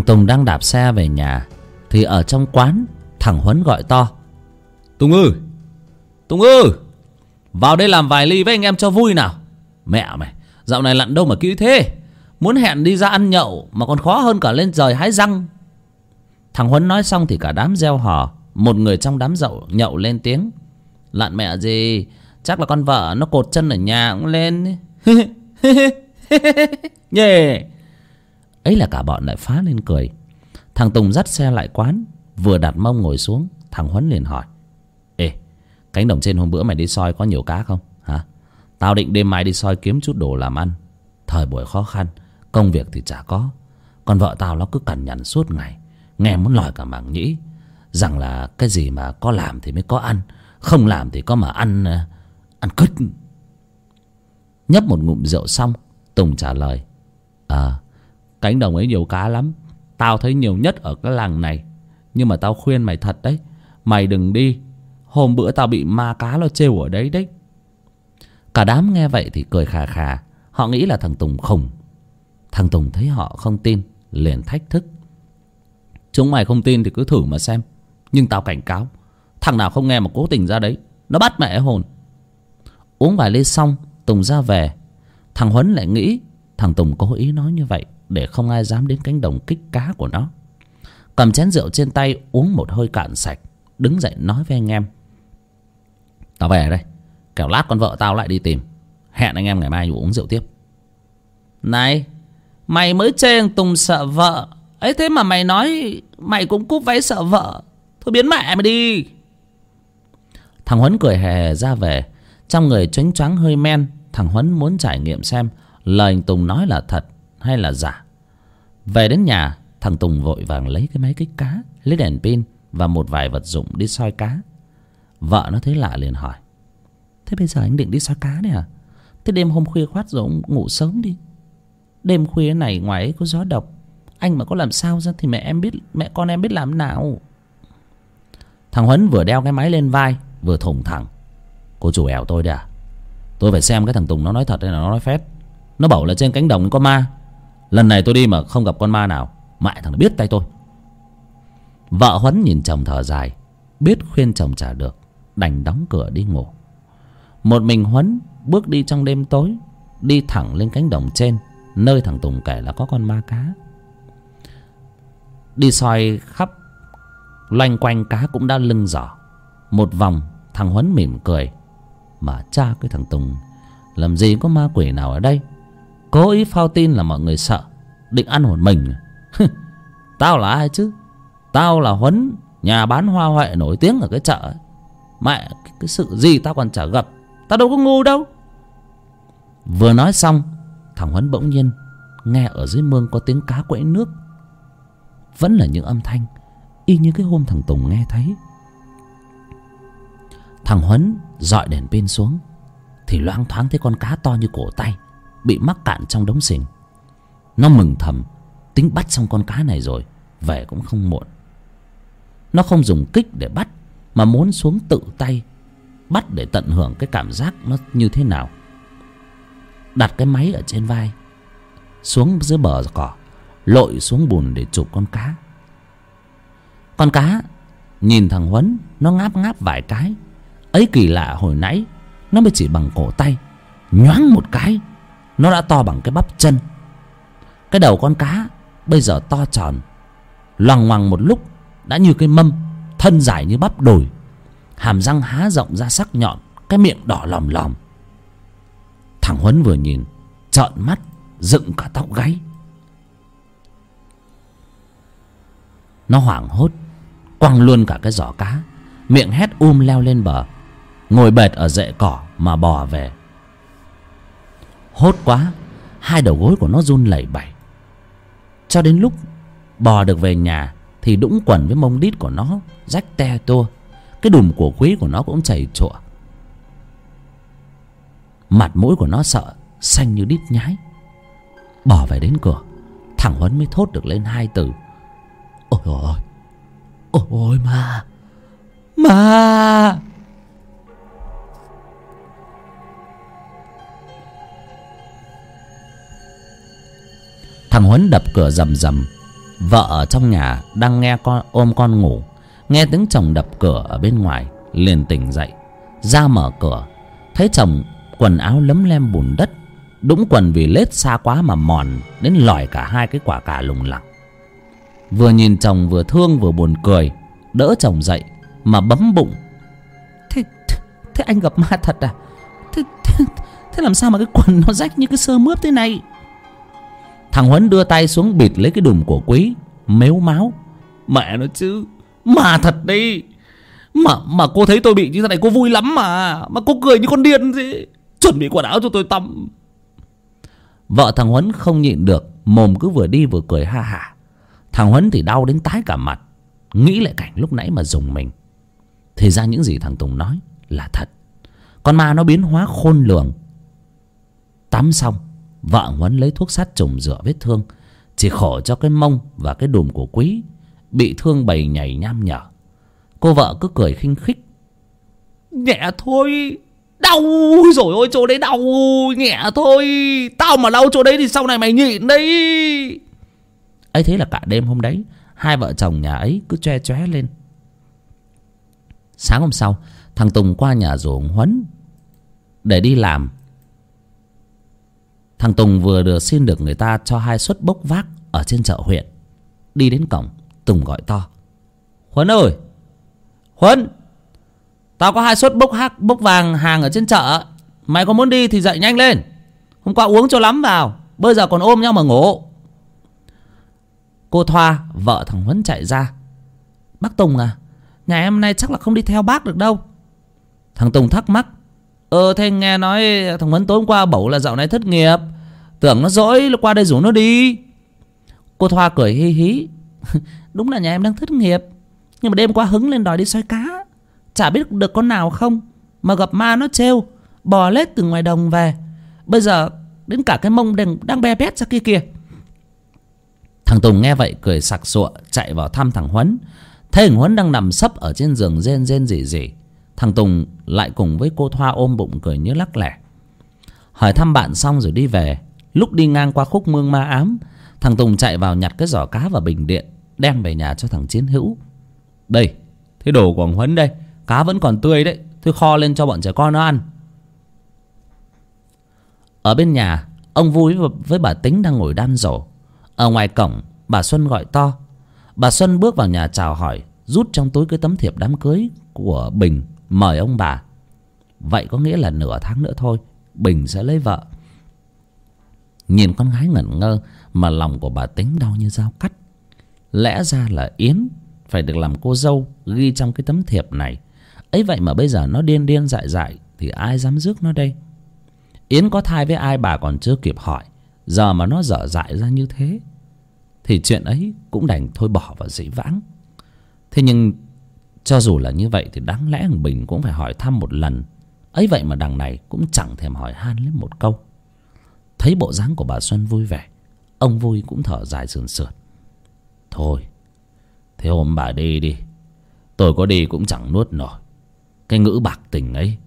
S1: Thằng tùng đang đạp xe về nhà thì ở trong quán thằng huấn gọi to. Tùng ư tùng ư vào đây làm vài ly với anh em cho vui nào. Mẹ mày dạo này lặn đâu mà kỹ thế? Muốn hẹn đi ra ăn nhậu mà còn khó hơn cả lên trời hái răng. Thằng huấn nói xong thì cả đám reo hò. Một người trong đám dậu nhậu lên tiếng. Lặn mẹ gì? Chắc là con vợ nó cột chân ở nhà cũng lên. Yeah ấy là cả bọn lại phá lên cười. Thằng tùng dắt xe lại quán, vừa đặt mông ngồi xuống, thằng huấn liền hỏi. Ê, cánh đồng trên hôm bữa mày đi soi có nhiều cá không? Hả? Tao định đêm mai đi soi kiếm chút đồ làm ăn. Thời buổi khó khăn, công việc thì chả có. Còn vợ tao nó cứ cằn nhằn suốt ngày, nghe muốn lòi cả mảng nhĩ. Rằng là cái gì mà có làm thì mới có ăn, không làm thì có mà ăn ờ, ăn cứt. Nhấp một ngụm rượu xong, tùng trả lời. À cánh đồng ấy nhiều cá lắm. Tao thấy nhiều nhất ở cái làng này. Nhưng mà tao khuyên mày thật đấy. Mày đừng đi. Hôm bữa tao bị ma cá nó trêu ở đấy đấy. Cả đám nghe vậy thì cười khà khà. Họ nghĩ là thằng tùng khùng. Thằng tùng thấy họ không tin, liền thách thức. Chúng mày không tin thì cứ thử mà xem. Nhưng tao cảnh cáo, thằng nào không nghe mà cố tình ra đấy, nó bắt mẹ hồn. Uống vài ly xong, tùng ra về. Thằng huấn lại nghĩ, thằng tùng cố ý nói như vậy để không ai dám đến cánh đồng kích cá của nó. Cầm chén rượu trên tay uống một hơi cạn sạch, đứng dậy nói với anh em. Tao về đây, kẻo lát con vợ tao lại đi tìm. Hẹn anh em ngày mai uống rượu tiếp.
S2: Này, mày mới chê thằng tùng sợ vợ. Ấy thế mà mày nói mày cũng cúp váy sợ vợ. Thôi biến mẹ mày đi.
S1: Thằng huấn cười hề hề ra về. Trong người choáng choáng hơi men, thằng huấn muốn trải nghiệm xem lời anh tùng nói là thật hay là giả? Về đến nhà, thằng tùng vội vàng lấy cái máy kích cá, lấy đèn pin và một vài vật dụng đi soi cá. Vợ nó thấy lạ liền hỏi, thế bây giờ anh định đi soi cá đấy à? Thế đêm hôm khuya khoát rồi ông ngủ sớm đi. Đêm khuya này ngoài ấy có gió độc. Anh mà có làm sao ra thì mẹ em biết, mẹ con em biết làm nào? Thằng huấn vừa đeo cái máy lên vai, vừa thủng thẳng, cô chủ ẻo tôi đấy à? Tôi phải xem cái thằng tùng nó nói thật hay là nó nói phét. Nó bảo là trên cánh đồng có ma lần này tôi đi mà không gặp con ma nào, mẹ thằng nó biết tay tôi. Vợ huấn nhìn chồng thở dài, biết khuyên chồng trả được, đành đóng cửa đi ngủ. Một mình huấn bước đi trong đêm tối, đi thẳng lên cánh đồng trên, nơi thằng tùng kể là có con ma cá. Đi soi khắp, loanh quanh cá cũng đã lưng giỏ một vòng, thằng huấn mỉm cười, mà cha cái thằng tùng, làm gì có ma quỷ nào ở đây? Cố ý phao tin là mọi người sợ. Định ăn hồn mình. Tao là ai chứ? Tao là huấn nhà bán hoa huệ nổi tiếng ở cái chợ mẹ cái, cái sự gì tao còn chả gặp? Tao đâu có ngu đâu. Vừa nói xong thằng huấn bỗng nhiên nghe ở dưới mương có tiếng cá quẫy nước. Vẫn là những âm thanh y như cái hôm thằng tùng nghe thấy. Thằng huấn dọi đèn pin xuống thì loáng thoáng thấy con cá to như cổ tay bị mắc cạn trong đống sình nó mừng thầm, tính bắt xong con cá này rồi, về cũng không muộn. Nó không dùng kích để bắt, mà muốn xuống tự tay bắt để tận hưởng cái cảm giác nó như thế nào. Đặt cái máy ở trên vai, xuống dưới bờ cỏ, lội xuống bùn để chụp con cá. Con cá nhìn thằng huấn, nó ngáp ngáp vài cái. Ấy kỳ lạ hồi nãy, nó mới chỉ bằng cổ tay, nhoáng một cái nó đã to bằng cái bắp chân. Cái đầu con cá bây giờ to tròn. Loằng ngoằng một lúc, đã như cái mâm, thân dài như bắp đùi hàm răng há rộng ra sắc nhọn, cái miệng đỏ lòm lòm. Thằng huấn vừa nhìn, trợn mắt, dựng cả tóc gáy. Nó hoảng hốt, quăng luôn cả cái giỏ cá, miệng hét um leo lên bờ. Ngồi bệt ở rễ cỏ mà bò về hốt quá. Hai đầu gối của nó run lẩy bẩy. Cho đến lúc bò được về nhà thì đũng quần với mông đít của nó, rách te tua. Cái đùm của quý của nó cũng chảy trụa mặt mũi của nó sợ, xanh như đít nhái. Bỏ về đến cửa, thằng huấn mới thốt được lên hai từ. Ôi ôi ôi ôi, ma ma. Thằng huấn đập cửa rầm rầm. Vợ ở trong nhà đang nghe con ôm con ngủ. Nghe tiếng chồng đập cửa ở bên ngoài liền tỉnh dậy. Ra mở cửa thấy chồng quần áo lấm lem bùn đất. Đũng quần vì lết xa quá mà mòn đến lòi cả hai cái quả cà lùng lẳng. Vừa nhìn chồng vừa thương vừa buồn cười đỡ chồng dậy mà bấm bụng.
S2: Thế, thế, thế anh gặp ma thật à? Thế, thế, thế làm sao mà cái quần nó rách như cái sơ mướp thế này?
S1: Thằng huấn đưa tay xuống bịt lấy cái đùm của quý mếu máu.
S2: Mẹ nó chứ mà thật đi mà mà cô thấy tôi bị như thế này cô vui lắm mà. Mà cô cười như con điên gì. Chuẩn bị quần áo cho tôi tắm.
S1: Vợ thằng huấn không nhịn được mồm cứ vừa đi vừa cười ha hả. Thằng huấn thì đau đến tái cả mặt nghĩ lại cảnh lúc nãy mà dùng mình. Thì ra những gì thằng tùng nói là thật. Con ma nó biến hóa khôn lường. Tắm xong vợ huấn lấy thuốc sát trùng rửa vết thương, chỉ khổ cho cái mông và cái đùm của quý, bị thương bầy nhảy nham nhở. Cô vợ cứ cười khinh khích.
S2: Nhẹ thôi, đau, rồi ôi, chỗ đấy đau, nhẹ thôi. Tao mà đau chỗ đấy thì sau này mày nhịn đấy.
S1: Ấy thế là cả đêm hôm đấy, hai vợ chồng nhà ấy cứ choe choé lên. Sáng hôm sau, thằng tùng qua nhà rủ ông huấn để đi làm thằng tùng vừa được xin được người ta cho hai suất bốc vác ở trên chợ huyện. Đi đến cổng, tùng gọi to.
S2: Huấn ơi! Huấn! Tao có hai suất bốc hắc bốc vàng, hàng ở trên chợ. Mày có muốn đi thì dậy nhanh lên. Hôm qua uống cho lắm vào, bây giờ còn ôm nhau mà ngủ.
S1: Cô thoa, vợ thằng huấn chạy ra.
S2: Bác tùng à nhà em nay chắc là không đi theo bác được đâu.
S1: Thằng tùng thắc mắc
S2: ờ thế nghe nói thằng huấn tối hôm qua bẩu là dạo này thất nghiệp. Tưởng nó dỗi qua đây rủ nó đi.
S1: Cô thoa cười hi hí.
S2: Đúng là nhà em đang thất nghiệp. Nhưng mà đêm qua hứng lên đòi đi soi cá. Chả biết được con nào không. Mà gặp ma nó trêu bò lết từ ngoài đồng về. Bây giờ đến cả cái mông đang, đang be bét ra kia kìa.
S1: Thằng tùng nghe vậy cười sặc sụa chạy vào thăm thằng huấn. Thấy thằng huấn đang nằm sấp ở trên giường rên rên rỉ rỉ thằng tùng lại cùng với cô thoa ôm bụng cười như lắc lẻ. Hỏi thăm bạn xong rồi đi về. Lúc đi ngang qua khúc mương ma ám, thằng tùng chạy vào nhặt cái giỏ cá và bình điện, đem về nhà cho thằng chiến hữu.
S2: Đây thế đồ của ông huấn đây. Cá vẫn còn tươi đấy. Thôi kho lên cho bọn trẻ con nó ăn.
S1: Ở bên nhà, ông vui với bà tính đang ngồi đan rổ. Ở ngoài cổng, bà xuân gọi to. Bà xuân bước vào nhà chào hỏi, rút trong túi cái tấm thiệp đám cưới của bình mời ông bà. Vậy có nghĩa là nửa tháng nữa thôi, bình sẽ lấy vợ. Nhìn con gái ngẩn ngơ mà lòng của bà tính đau như dao cắt. Lẽ ra là yến phải được làm cô dâu ghi trong cái tấm thiệp này. Ấy vậy mà bây giờ nó điên điên dại dại thì ai dám rước nó đây? Yến có thai với ai bà còn chưa kịp hỏi. Giờ mà nó dở dại ra như thế, thì chuyện ấy cũng đành thôi bỏ và dĩ vãng. Thế nhưng cho dù là như vậy thì đáng lẽ thằng bình cũng phải hỏi thăm một lần. Ấy vậy mà đằng này cũng chẳng thèm hỏi han lên một câu. Thấy bộ dáng của bà xuân vui vẻ, ông vui cũng thở dài sườn sượt thôi, thế hôm bà đi đi, tôi có đi cũng chẳng nuốt nổi. Cái ngữ bạc tình ấy,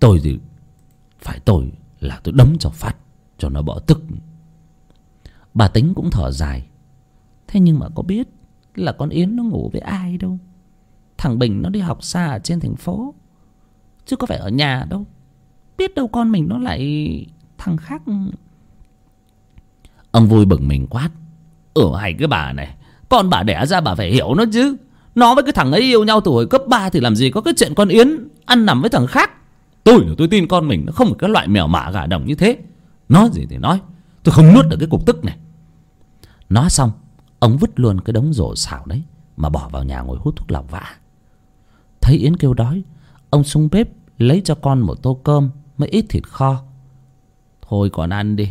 S1: tôi thì phải tôi là tôi đấm cho phát, cho nó bỏ tức. Bà tính cũng thở dài. Thế nhưng mà có biết là con yến nó ngủ với ai đâu? Thằng bình nó đi học xa ở trên thành phố. Chứ có phải ở nhà đâu. Biết đâu con mình nó lại thằng khác. Ông vui bừng mình quát. Ở hay cái bà này. Con bà đẻ ra bà phải hiểu nó chứ. Nó với cái thằng ấy yêu nhau từ hồi cấp 3 thì làm gì có cái chuyện con yến ăn nằm với thằng khác. Tôi tôi tin con mình nó không phải cái loại mèo mả gà đồng như thế. Nói gì thì nói. Tôi không nuốt được cái cục tức này. Nói xong, ông vứt luôn cái đống rổ xào đấy mà bỏ vào nhà ngồi hút thuốc lọc vã thấy yến kêu đói, ông xuống bếp lấy cho con một tô cơm mấy ít thịt kho. Thôi còn ăn đi,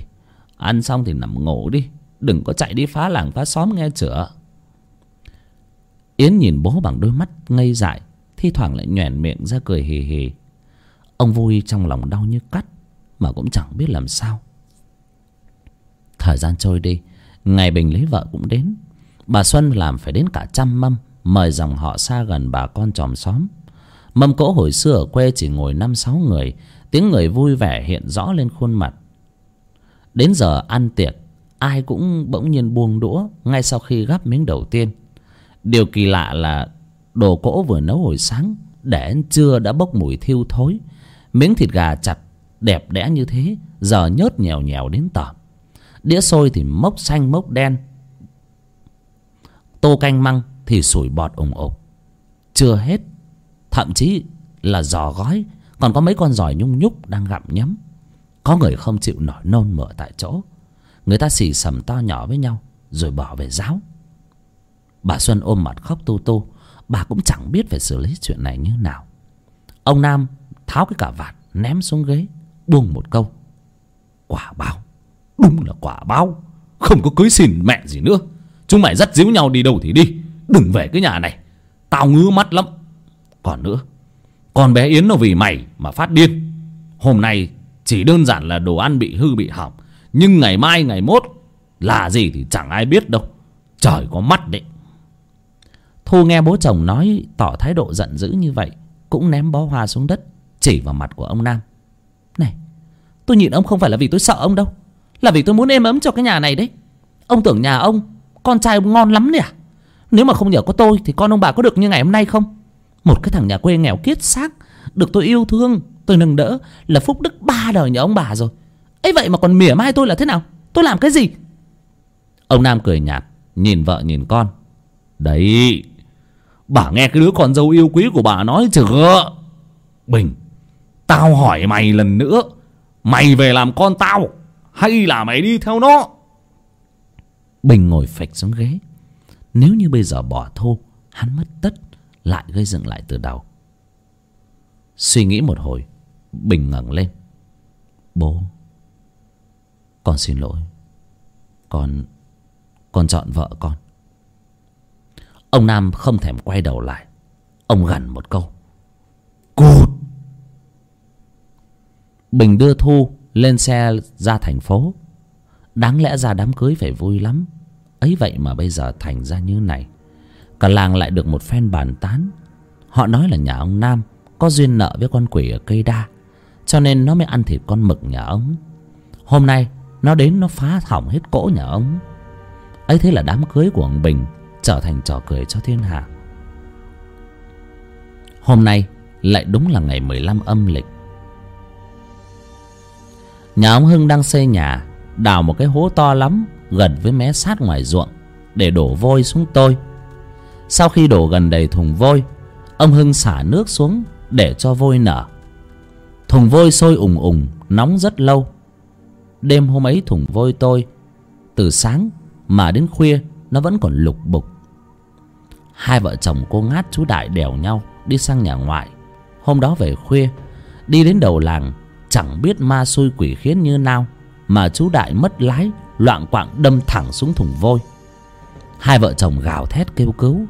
S1: ăn xong thì nằm ngủ đi, đừng có chạy đi phá làng phá xóm nghe chửa. Yến nhìn bố bằng đôi mắt ngây dại, thi thoảng lại nhoẻn miệng ra cười hì hì. Ông vui trong lòng đau như cắt, mà cũng chẳng biết làm sao. Thời gian trôi đi, ngày bình lấy vợ cũng đến. Bà xuân làm phải đến cả trăm mâm mời dòng họ xa gần bà con chòm xóm. Mâm cỗ hồi xưa ở quê chỉ ngồi năm sáu người, tiếng người vui vẻ hiện rõ lên khuôn mặt. Đến giờ ăn tiệc, ai cũng bỗng nhiên buông đũa ngay sau khi gắp miếng đầu tiên. Điều kỳ lạ là đồ cỗ vừa nấu hồi sáng để ăn trưa đã bốc mùi thiêu thối. Miếng thịt gà chặt, đẹp đẽ như thế, giờ nhớt nhèo nhèo đến tởm đĩa xôi thì mốc xanh mốc đen. Tô canh măng thì sủi bọt ủng ục. Chưa hết, thậm chí là giò gói, còn có mấy con giỏi nhung nhúc đang gặm nhấm. Có người không chịu nổi nôn mửa tại chỗ. Người ta xì xầm to nhỏ với nhau, rồi bỏ về giáo. Bà xuân ôm mặt khóc tu tu, bà cũng chẳng biết phải xử lý chuyện này như nào. Ông nam tháo cái cả vạt ném xuống ghế, buông một câu. Quả báo, đúng là quả báo, không có cưới xin mẹ gì nữa. Chúng mày dắt díu nhau đi đâu thì đi đừng về cái nhà này. Tao ngứa mắt lắm. Còn nữa, con bé yến nó vì mày mà phát điên. Hôm nay chỉ đơn giản là đồ ăn bị hư, bị hỏng. Nhưng ngày mai, ngày mốt là gì thì chẳng ai biết đâu. Trời có mắt đấy. Thu nghe bố chồng nói tỏ thái độ giận dữ như vậy, cũng ném bó hoa xuống đất, chỉ vào mặt của ông nam. Này, tôi nhìn ông không phải là vì tôi sợ ông đâu, là vì tôi muốn êm ấm cho cái nhà này đấy. Ông tưởng nhà ông con trai ông ngon lắm đấy à? Nếu mà không nhờ có tôi thì con ông bà có được như ngày hôm nay không? Một cái thằng nhà quê nghèo kiết xác, được tôi yêu thương, tôi nâng đỡ là phúc đức ba đời nhà ông bà rồi. Ấy vậy mà còn mỉa mai tôi là thế nào? Tôi làm cái gì? Ông nam cười nhạt, nhìn vợ nhìn con. Đấy, bà nghe cái đứa con dâu yêu quý của bà nói chưa? Bình, tao hỏi mày lần nữa, mày về làm con tao hay là mày đi theo nó? Bình ngồi phịch xuống ghế nếu như bây giờ bỏ thô, hắn mất tất, lại gây dựng lại từ đầu. Suy nghĩ một hồi, bình ngẩng lên. Bố, con xin lỗi. Con con chọn vợ con. Ông nam không thèm quay đầu lại. Ông gằn một câu. Cút bình đưa thu lên xe ra thành phố. Đáng lẽ ra đám cưới phải vui lắm ấy vậy mà bây giờ thành ra như này. Cả làng lại được một phen bàn tán. Họ nói là nhà ông nam có duyên nợ với con quỷ ở cây đa, cho nên nó mới ăn thịt con mực nhà ông. Hôm nay, nó đến nó phá hỏng hết cỗ nhà ông. Ấy thế là đám cưới của ông bình trở thành trò cười cho thiên hạ. Hôm nay lại đúng là ngày mười lăm âm lịch. Nhà ông hưng đang xây nhà, đào một cái hố to lắm gần với mé sát ngoài ruộng để đổ vôi xuống tôi. Sau khi đổ gần đầy thùng vôi, ông hưng xả nước xuống để cho vôi nở. Thùng vôi sôi ùng ùng, nóng rất lâu. Đêm hôm ấy thùng vôi tôi, từ sáng mà đến khuya, nó vẫn còn lục bục. Hai vợ chồng cô ngát chú đại đèo nhau đi sang nhà ngoại. Hôm đó về khuya, đi đến đầu làng, chẳng biết ma xui quỷ khiến như nào mà chú đại mất lái loạng quạng đâm thẳng xuống thùng vôi. Hai vợ chồng gào thét kêu cứu.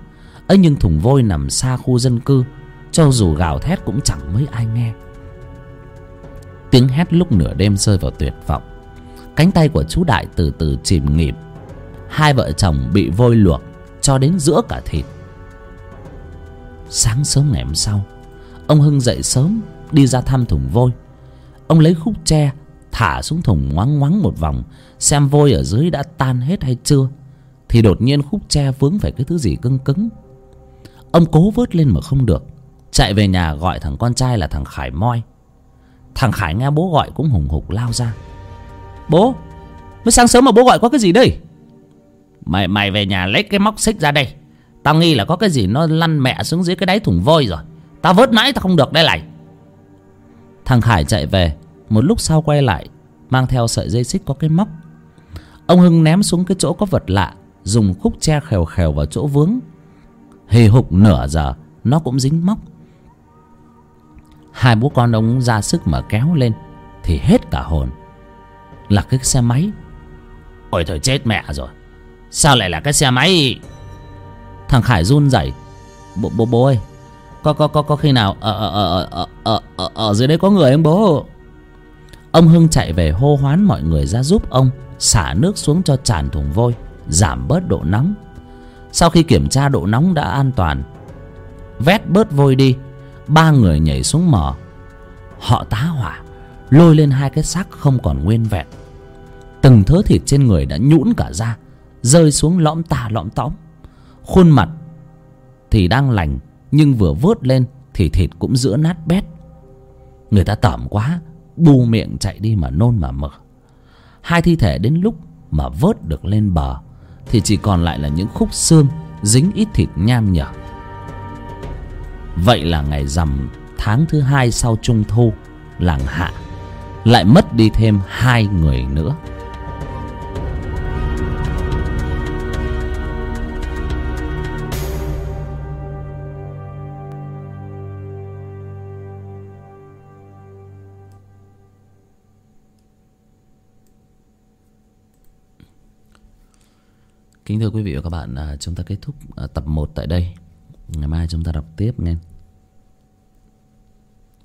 S1: Ấy nhưng thùng vôi nằm xa khu dân cư, cho dù gào thét cũng chẳng mấy ai nghe. Tiếng hét lúc nửa đêm rơi vào tuyệt vọng. Cánh tay của chú đại từ từ chìm nghỉm hai vợ chồng bị vôi luộc cho đến giữa cả thịt. Sáng sớm ngày hôm sau, ông hưng dậy sớm đi ra thăm thùng vôi. Ông lấy khúc tre thả xuống thùng ngoáng ngoáng một vòng, xem vôi ở dưới đã tan hết hay chưa, thì đột nhiên khúc tre vướng phải cái thứ gì cứng cứng. Ông cố vớt lên mà không được, chạy về nhà gọi thằng con trai là thằng khải moi. Thằng khải nghe bố gọi cũng hùng hục lao ra. Bố, mới sáng sớm mà bố gọi có cái gì đây? Mày mày về nhà lấy cái móc xích ra đây. Tao nghi là có cái gì nó lăn mẹ xuống dưới cái đáy thùng vôi rồi. Tao vớt mãi tao không được đây này. Thằng khải chạy về một lúc sau quay lại mang theo sợi dây xích có cái móc. Ông hưng ném xuống cái chỗ có vật lạ dùng khúc tre khèo khèo vào chỗ vướng. Hì hục nửa giờ nó cũng dính móc. Hai bố con ông ra sức mà kéo lên thì hết cả hồn. Là cái xe máy. Ôi thôi chết mẹ rồi. Sao lại là cái xe máy? Thằng khải run rẩy. Bố bố bố ơi có có có có khi nào ở ở ở ở ở ở, ở dưới đây có người không bố? Ông hưng chạy về hô hoán mọi người ra giúp ông, xả nước xuống cho tràn thùng vôi, giảm bớt độ nóng. Sau khi kiểm tra độ nóng đã an toàn, vét bớt vôi đi, ba người nhảy xuống mỏ. Họ tá hỏa, lôi lên hai cái xác không còn nguyên vẹn. Từng thớ thịt trên người đã nhũn cả ra, rơi xuống lõm tà lõm tõm khuôn mặt thì đang lành, nhưng vừa vớt lên thì thịt cũng giữa nát bét. Người ta tởm quá bu miệng chạy đi mà nôn mà mở hai thi thể đến lúc mà vớt được lên bờ, thì chỉ còn lại là những khúc xương, dính ít thịt nham nhở. Vậy là ngày rằm tháng thứ hai sau trung thu, làng hạ, lại mất đi thêm hai người nữa. Kính thưa quý vị và các bạn, à, chúng ta kết thúc à, tập 1 tại đây. Ngày mai chúng ta đọc tiếp nghe.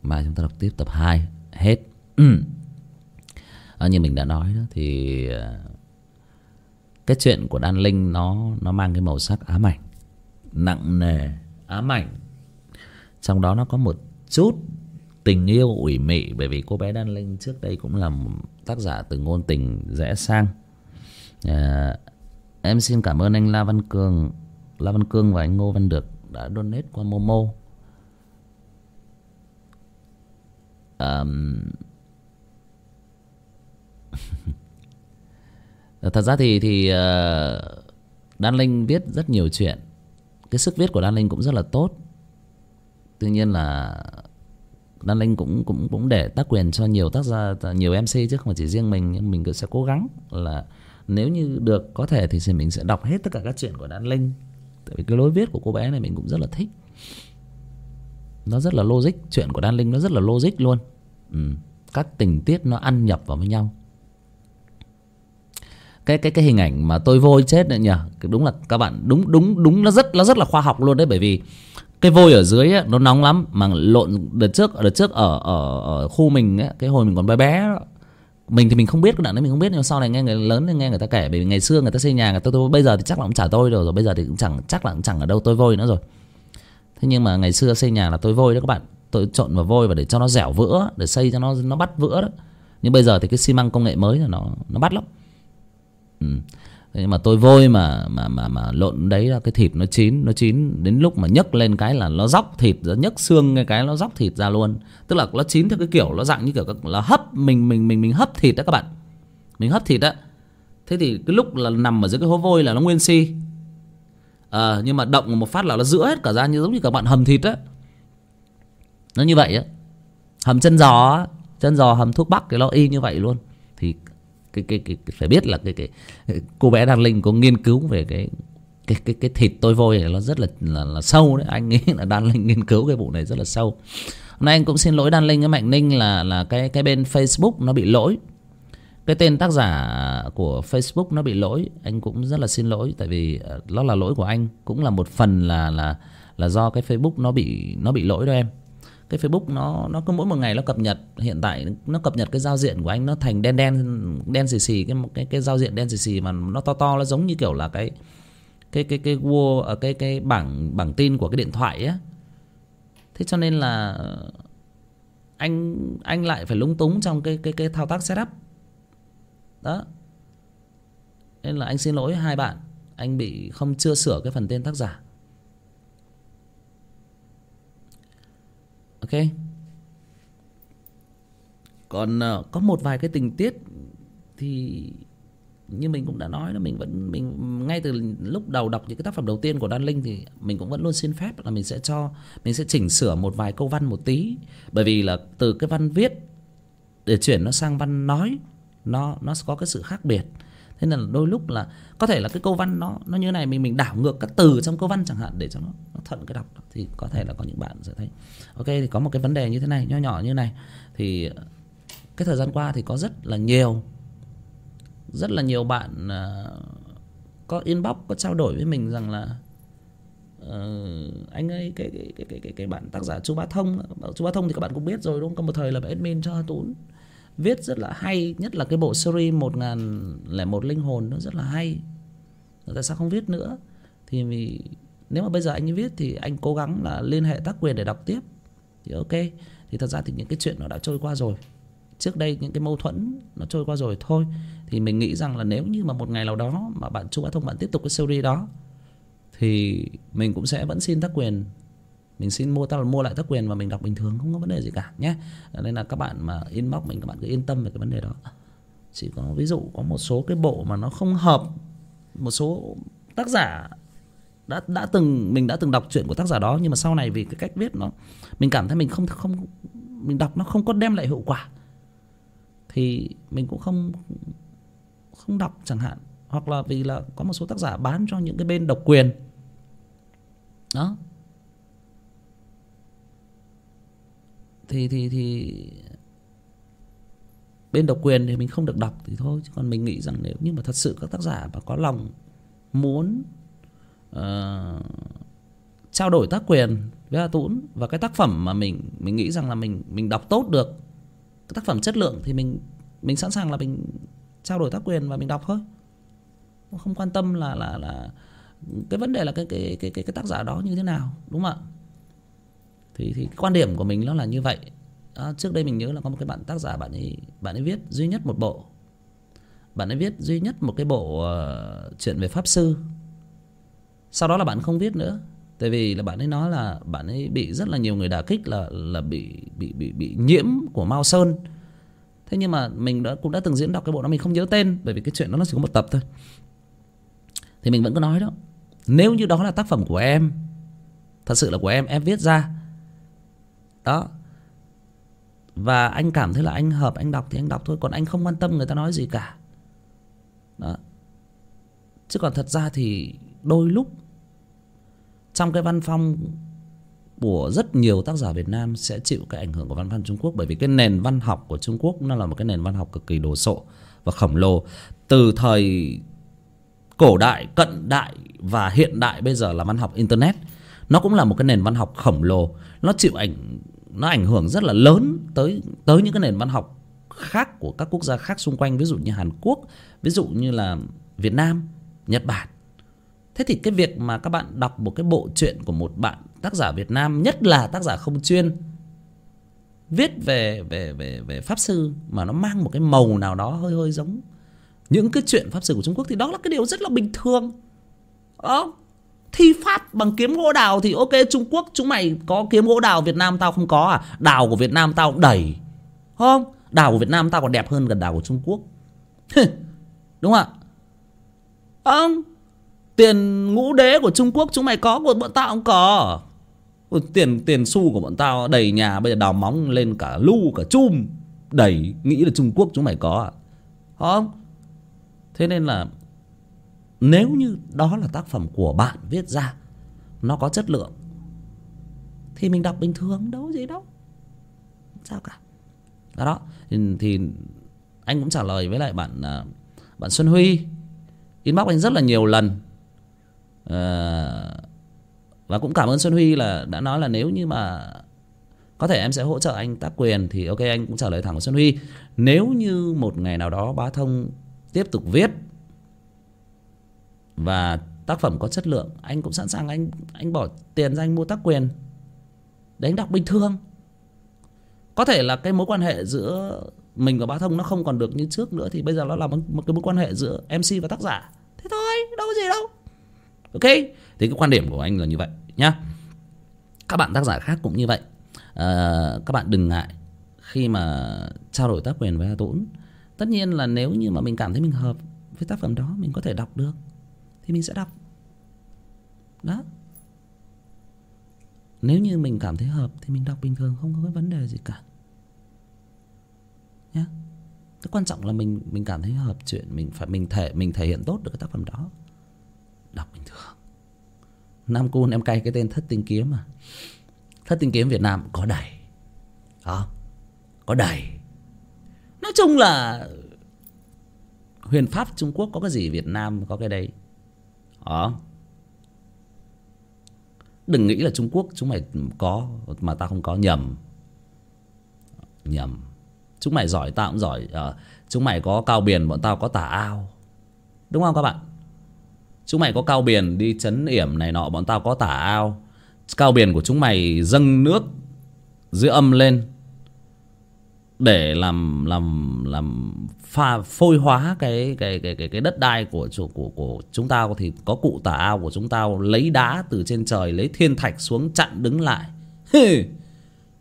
S1: Mai chúng ta đọc tiếp tập 2 hết. à, như mình đã nói đó thì à, cái chuyện của Đan Linh nó nó mang cái màu sắc ám ảnh, nặng nề, ám ảnh. Trong đó nó có một chút tình yêu ủy mị bởi vì cô bé Đan Linh trước đây cũng là một tác giả từ ngôn tình rẽ sang. À, Em xin cảm ơn anh La Văn Cường. La Văn Cương và anh Ngô Văn Được Đã donate qua Momo. Um... Thật ra thì thì uh, Đan Linh viết rất nhiều chuyện. Cái sức viết của Đan Linh cũng rất là tốt. Tuy nhiên là Đan Linh cũng cũng cũng để tác quyền cho nhiều tác gia nhiều MC chứ không phải chỉ riêng mình nhưng mình sẽ cố gắng là nếu như được có thể thì mình sẽ đọc hết tất cả các chuyện của đan linh. Tại vì cái lối viết của cô bé này mình cũng rất là thích. Nó rất là logic chuyện của đan linh nó rất là logic luôn. Ừ. các tình tiết nó ăn nhập vào với nhau. Cái cái cái hình ảnh mà tôi vôi chết nữa nhỉ đúng là các bạn đúng đúng đúng nó rất nó rất là khoa học luôn đấy bởi vì cái vôi ở dưới ấy, nó nóng lắm mà lộn đợt trước đợt trước ở ở, ở khu mình ấy, cái hồi mình còn bé bé mình thì mình không biết, cái đoạn đấy mình không biết, nhưng sau này nghe người lớn nghe người ta kể, bởi vì ngày xưa người ta xây nhà, người ta tôi bây giờ thì chắc là cũng trả tôi rồi rồi, bây giờ thì cũng chẳng, chắc là cũng chẳng ở đâu tôi vôi nữa rồi. Thế nhưng mà ngày xưa xây nhà là tôi vôi đó các bạn. Tôi trộn vào vôi và để cho nó dẻo vữa, để xây cho nó nó bắt vữa đó. Nhưng bây giờ thì cái xi măng công nghệ mới là nó nó bắt lắm. Ừ nhưng mà tôi vôi mà mà mà mà lộn đấy là cái thịt nó chín nó chín đến lúc mà nhấc lên cái là nó róc thịt nó nhấc xương cái cái nó róc thịt ra luôn. Tức là nó chín theo cái kiểu nó dạng như kiểu là hấp mình mình mình mình hấp thịt đó các bạn. Mình hấp thịt đó thế thì cái lúc là nằm ở dưới cái hố vôi là nó nguyên si. À, nhưng mà động một phát là nó giữa hết cả ra như giống như các bạn hầm thịt á. Nó như vậy á. Hầm chân giò chân giò hầm thuốc bắc cái nó y như vậy luôn cái cái cái, phải biết là cái cái cô bé Đan Linh có nghiên cứu về cái cái cái cái thịt tôi vôi này nó rất là là, là sâu đấy. Anh nghĩ là Đan Linh nghiên cứu cái vụ này rất là sâu. Hôm nay anh cũng xin lỗi Đan Linh với Mạnh Ninh là là cái cái bên Facebook nó bị lỗi. Cái tên tác giả của Facebook nó bị lỗi anh cũng rất là xin lỗi tại vì ờ, nó là lỗi của anh cũng là một phần là là là do cái Facebook nó bị nó bị lỗi đó em cái Facebook nó nó cứ mỗi một ngày nó cập nhật. Hiện tại nó cập nhật cái giao diện của anh nó thành đen đen đen xì xì, cái cái cái giao diện đen xì xì mà nó to to, nó giống như kiểu là cái cái cái cái wall ở à, cái cái bảng bảng tin của cái điện thoại á. Thế cho nên là anh anh lại phải lúng túng trong cái cái cái thao tác setup. Đó. Nên là anh xin lỗi hai bạn. Anh bị không, chưa sửa cái phần tên tác giả. Ok. Còn ờ, có một vài cái tình tiết thì như mình cũng đã nói là mình vẫn, mình, ngay từ lúc đầu đọc những cái tác phẩm đầu tiên của Đan Linh thì mình cũng vẫn luôn xin phép là mình sẽ cho, mình sẽ chỉnh sửa một vài câu văn một tí. Bởi vì là từ cái văn viết để chuyển nó sang văn nói, nó nó có cái sự khác biệt. Thế nên là đôi lúc là có thể là cái câu văn nó nó như này mình mình đảo ngược các từ trong câu văn chẳng hạn để cho nó, nó thuận cái đọc. Thì có thể là có những bạn sẽ thấy ok thì có một cái vấn đề như thế này nho nhỏ như này. Thì cái thời gian qua thì có rất là nhiều rất là nhiều bạn uh, có inbox có trao đổi với mình rằng là uh, anh ấy cái cái cái cái cái, cái bạn tác giả chú bá thông chú bá thông thì các bạn cũng biết rồi đúng không? Có một thời là admin cho tún viết rất là hay, nhất là cái bộ series một ngàn lẻ một linh hồn, nó rất là hay. Tại sao không viết nữa. Thì vì nếu mà bây giờ anh ấy viết thì anh cố gắng là liên hệ tác quyền để đọc tiếp. Thì ok. Thì thật ra thì những cái chuyện nó đã trôi qua rồi.
S2: Trước đây những cái mâu thuẫn nó trôi qua rồi thôi. Thì mình nghĩ rằng là nếu như mà một ngày nào đó mà bạn, chu bá thông bạn tiếp tục cái series đó, thì mình cũng sẽ vẫn xin tác quyền mình xin mua, tao mua lại tác quyền và mình đọc bình thường, không có vấn đề gì cả nhé. Ờ, nên là các bạn mà inbox mình, các bạn cứ yên tâm về cái vấn đề đó. Chỉ có, ví dụ có một số cái bộ mà nó không hợp, một số tác giả đã đã từng, mình đã từng đọc truyện của tác giả đó, nhưng mà sau này vì cái cách viết nó, mình cảm thấy mình không không, mình đọc nó không có đem lại hiệu quả, thì mình cũng không không đọc chẳng hạn. Hoặc là vì là có một số tác giả bán cho những cái bên độc quyền. Đó. Thì thì thì bên độc quyền thì mình không được đọc thì thôi. Chứ còn mình nghĩ rằng nếu như mà thật sự các tác giả mà có lòng muốn uh, trao đổi tác quyền với A Tũng và cái tác phẩm mà mình mình nghĩ rằng là mình mình đọc tốt được cái tác phẩm chất lượng thì mình mình sẵn sàng là mình trao đổi tác quyền và mình đọc thôi. Không quan tâm là là là cái vấn đề là cái cái cái cái, cái tác giả đó như thế nào đúng không ạ? Thì thì quan điểm của mình nó là như vậy. À, trước đây mình nhớ là có một cái bạn tác giả bạn ấy bạn ấy viết duy nhất một bộ. Bạn ấy viết duy nhất một cái bộ uh, chuyện về pháp sư. Sau đó là bạn không viết nữa. Tại vì là bạn ấy nói là bạn ấy bị rất là nhiều người đả kích là là bị bị bị bị nhiễm của mao sơn. Thế nhưng mà mình đã cũng đã từng diễn đọc cái bộ đó mình không nhớ tên bởi vì cái chuyện đó nó chỉ có một tập thôi. Thì mình vẫn có nói đó nếu như đó là tác phẩm của em thật sự là của em em viết ra đó. Và anh cảm thấy là anh hợp anh đọc thì anh đọc thôi còn anh không quan tâm người ta nói gì cả. Đó. Chứ còn thật ra thì đôi lúc trong cái văn phong của rất nhiều tác giả Việt Nam sẽ chịu cái ảnh hưởng của văn văn Trung Quốc bởi vì cái nền văn học của Trung Quốc nó là một cái nền văn học cực kỳ đồ sộ và khổng lồ. Từ thời cổ đại, cận đại và hiện đại bây giờ là văn học internet nó cũng là một cái nền văn học khổng lồ. Nó chịu ảnh nó ảnh hưởng rất là lớn tới tới những cái nền văn học khác của các quốc gia khác xung quanh, ví dụ như Hàn Quốc, ví dụ như là Việt Nam, Nhật Bản. Thế thì cái việc mà các bạn đọc một cái bộ truyện của một bạn tác giả Việt Nam, nhất là tác giả không chuyên, viết về về về về pháp sư mà nó mang một cái màu nào đó hơi hơi giống những cái chuyện pháp sư của Trung Quốc thì đó là cái điều rất là bình thường. Đó thi pháp bằng kiếm gỗ đào thì ok, Trung Quốc, chúng mày có kiếm gỗ đào Việt Nam tao không có à? Đào của Việt Nam tao đẩy không? Đào của Việt Nam tao còn đẹp hơn gần đào của Trung Quốc. Đúng không ạ? Tiền ngũ đế của Trung Quốc chúng mày có, của bọn tao không có. Tiền tiền xu của bọn tao đầy nhà, bây giờ đào móng lên cả lu, cả chum. Đầy, nghĩ là Trung Quốc chúng mày có à? Không. Thế nên là nếu như đó là tác phẩm của bạn viết ra nó có chất lượng thì mình đọc bình thường đâu gì đâu. Sao cả? Đó, đó. Thì, thì anh cũng trả lời với lại bạn à, bạn Xuân Huy. Inbox anh rất là nhiều lần. À, và cũng cảm ơn Xuân Huy là đã nói là nếu như mà có thể em sẽ hỗ trợ anh tác quyền thì ok anh cũng trả lời thẳng của Xuân Huy. Nếu như một ngày nào đó bá thông tiếp tục viết và tác phẩm có chất lượng. Anh cũng sẵn sàng anh anh bỏ tiền ra anh mua tác quyền. Để anh đọc bình thường. Có thể là cái mối quan hệ giữa mình và bá thông nó không còn được như trước nữa thì bây giờ nó là một, một cái mối quan hệ giữa mc và tác giả. Thế thôi đâu có gì đâu. Ok? Thì cái quan điểm của anh là như vậy nhá. Các bạn tác giả khác cũng như vậy. À, các bạn đừng ngại khi mà trao đổi tác quyền với Hà Tũng tất nhiên là nếu như mà mình cảm thấy mình hợp với tác phẩm đó mình có thể đọc được thì mình sẽ đọc. Đó. Nếu như mình cảm thấy hợp thì mình đọc bình thường, không có cái vấn đề gì cả. Nhé cái quan trọng là mình mình cảm thấy hợp chuyện, mình phải, mình thể mình thể hiện tốt được cái tác phẩm đó. Đọc bình thường. Nam cun, em cay cái tên thất tinh kiếm mà thất tinh kiếm việt nam có đầy. Đó. Có đầy. Nói chung là huyền pháp trung quốc có cái gì việt nam có cái đấy? Đó đừng nghĩ là trung quốc chúng mày có mà tao không có. Nhầm. Nhầm. Chúng mày giỏi tao cũng giỏi. À, chúng mày có cao biển bọn tao có tà ao. Đúng không các bạn? Chúng mày có cao biển đi chấn yểm này nọ bọn tao có tà ao. Cao biển của chúng mày dâng nước dưới âm lên
S1: để làm làm làm pha phôi hóa cái cái cái cái cái đất đai của của của, của chúng ta. Thì có cụ tà ao của chúng ta lấy đá từ trên trời lấy thiên thạch xuống chặn đứng lại.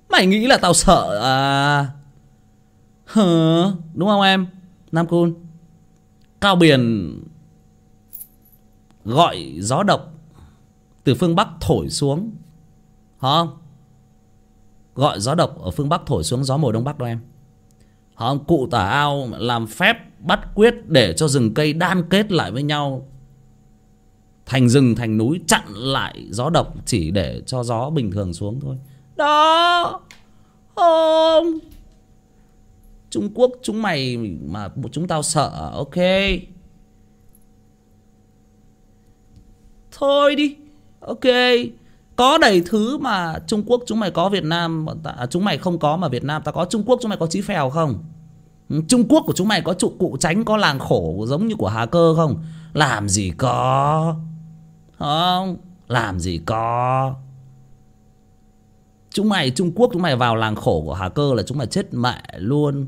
S1: Mày nghĩ là tao sợ à? Hả đúng không em? Nam cun cao biển gọi gió độc từ phương bắc thổi xuống không? Gọi gió độc ở phương bắc thổi xuống gió mùa đông bắc đâu em không cụ tả ao làm phép, bắt quyết để cho rừng cây đan kết lại với nhau. Thành rừng, thành núi chặn lại gió độc chỉ để cho gió bình thường xuống thôi. Đó, không. Trung quốc, chúng mày mà chúng tao sợ, ok? Thôi đi, ok có đầy thứ mà trung quốc chúng mày có việt nam ta, à, chúng mày không có mà việt nam ta có. Trung quốc chúng mày có chí phèo không? Ừ, trung quốc của chúng mày có trụ cụ tránh có làng khổ giống như của hà cơ không? Làm gì có không? Làm gì có. Chúng mày trung quốc chúng mày vào làng khổ của hà cơ là chúng mày chết mẹ luôn.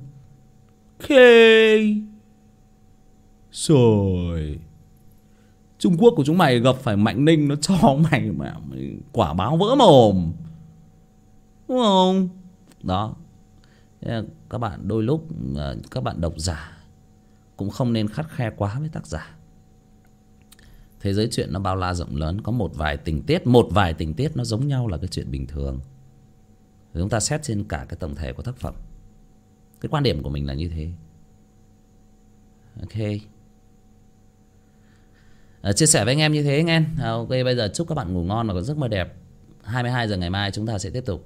S1: Khê. Rồi. Trung Quốc của chúng mày gặp phải Mạnh Ninh nó cho mày mà quả báo vỡ mồm. Đúng không? Đó. Các bạn đôi lúc à, các bạn độc giả cũng không nên khắt khe quá với tác giả. Thế giới chuyện nó bao la rộng lớn có một vài tình tiết, một vài tình tiết nó giống nhau là cái chuyện bình thường. Chúng ta xét trên cả cái tổng thể của tác phẩm. Cái quan điểm của mình là như thế. Ok Ờ, chia sẻ với anh em như thế anh em. Ờ, ok, bây giờ chúc các bạn ngủ ngon và có giấc mơ đẹp. 22 giờ ngày mai chúng ta sẽ tiếp tục.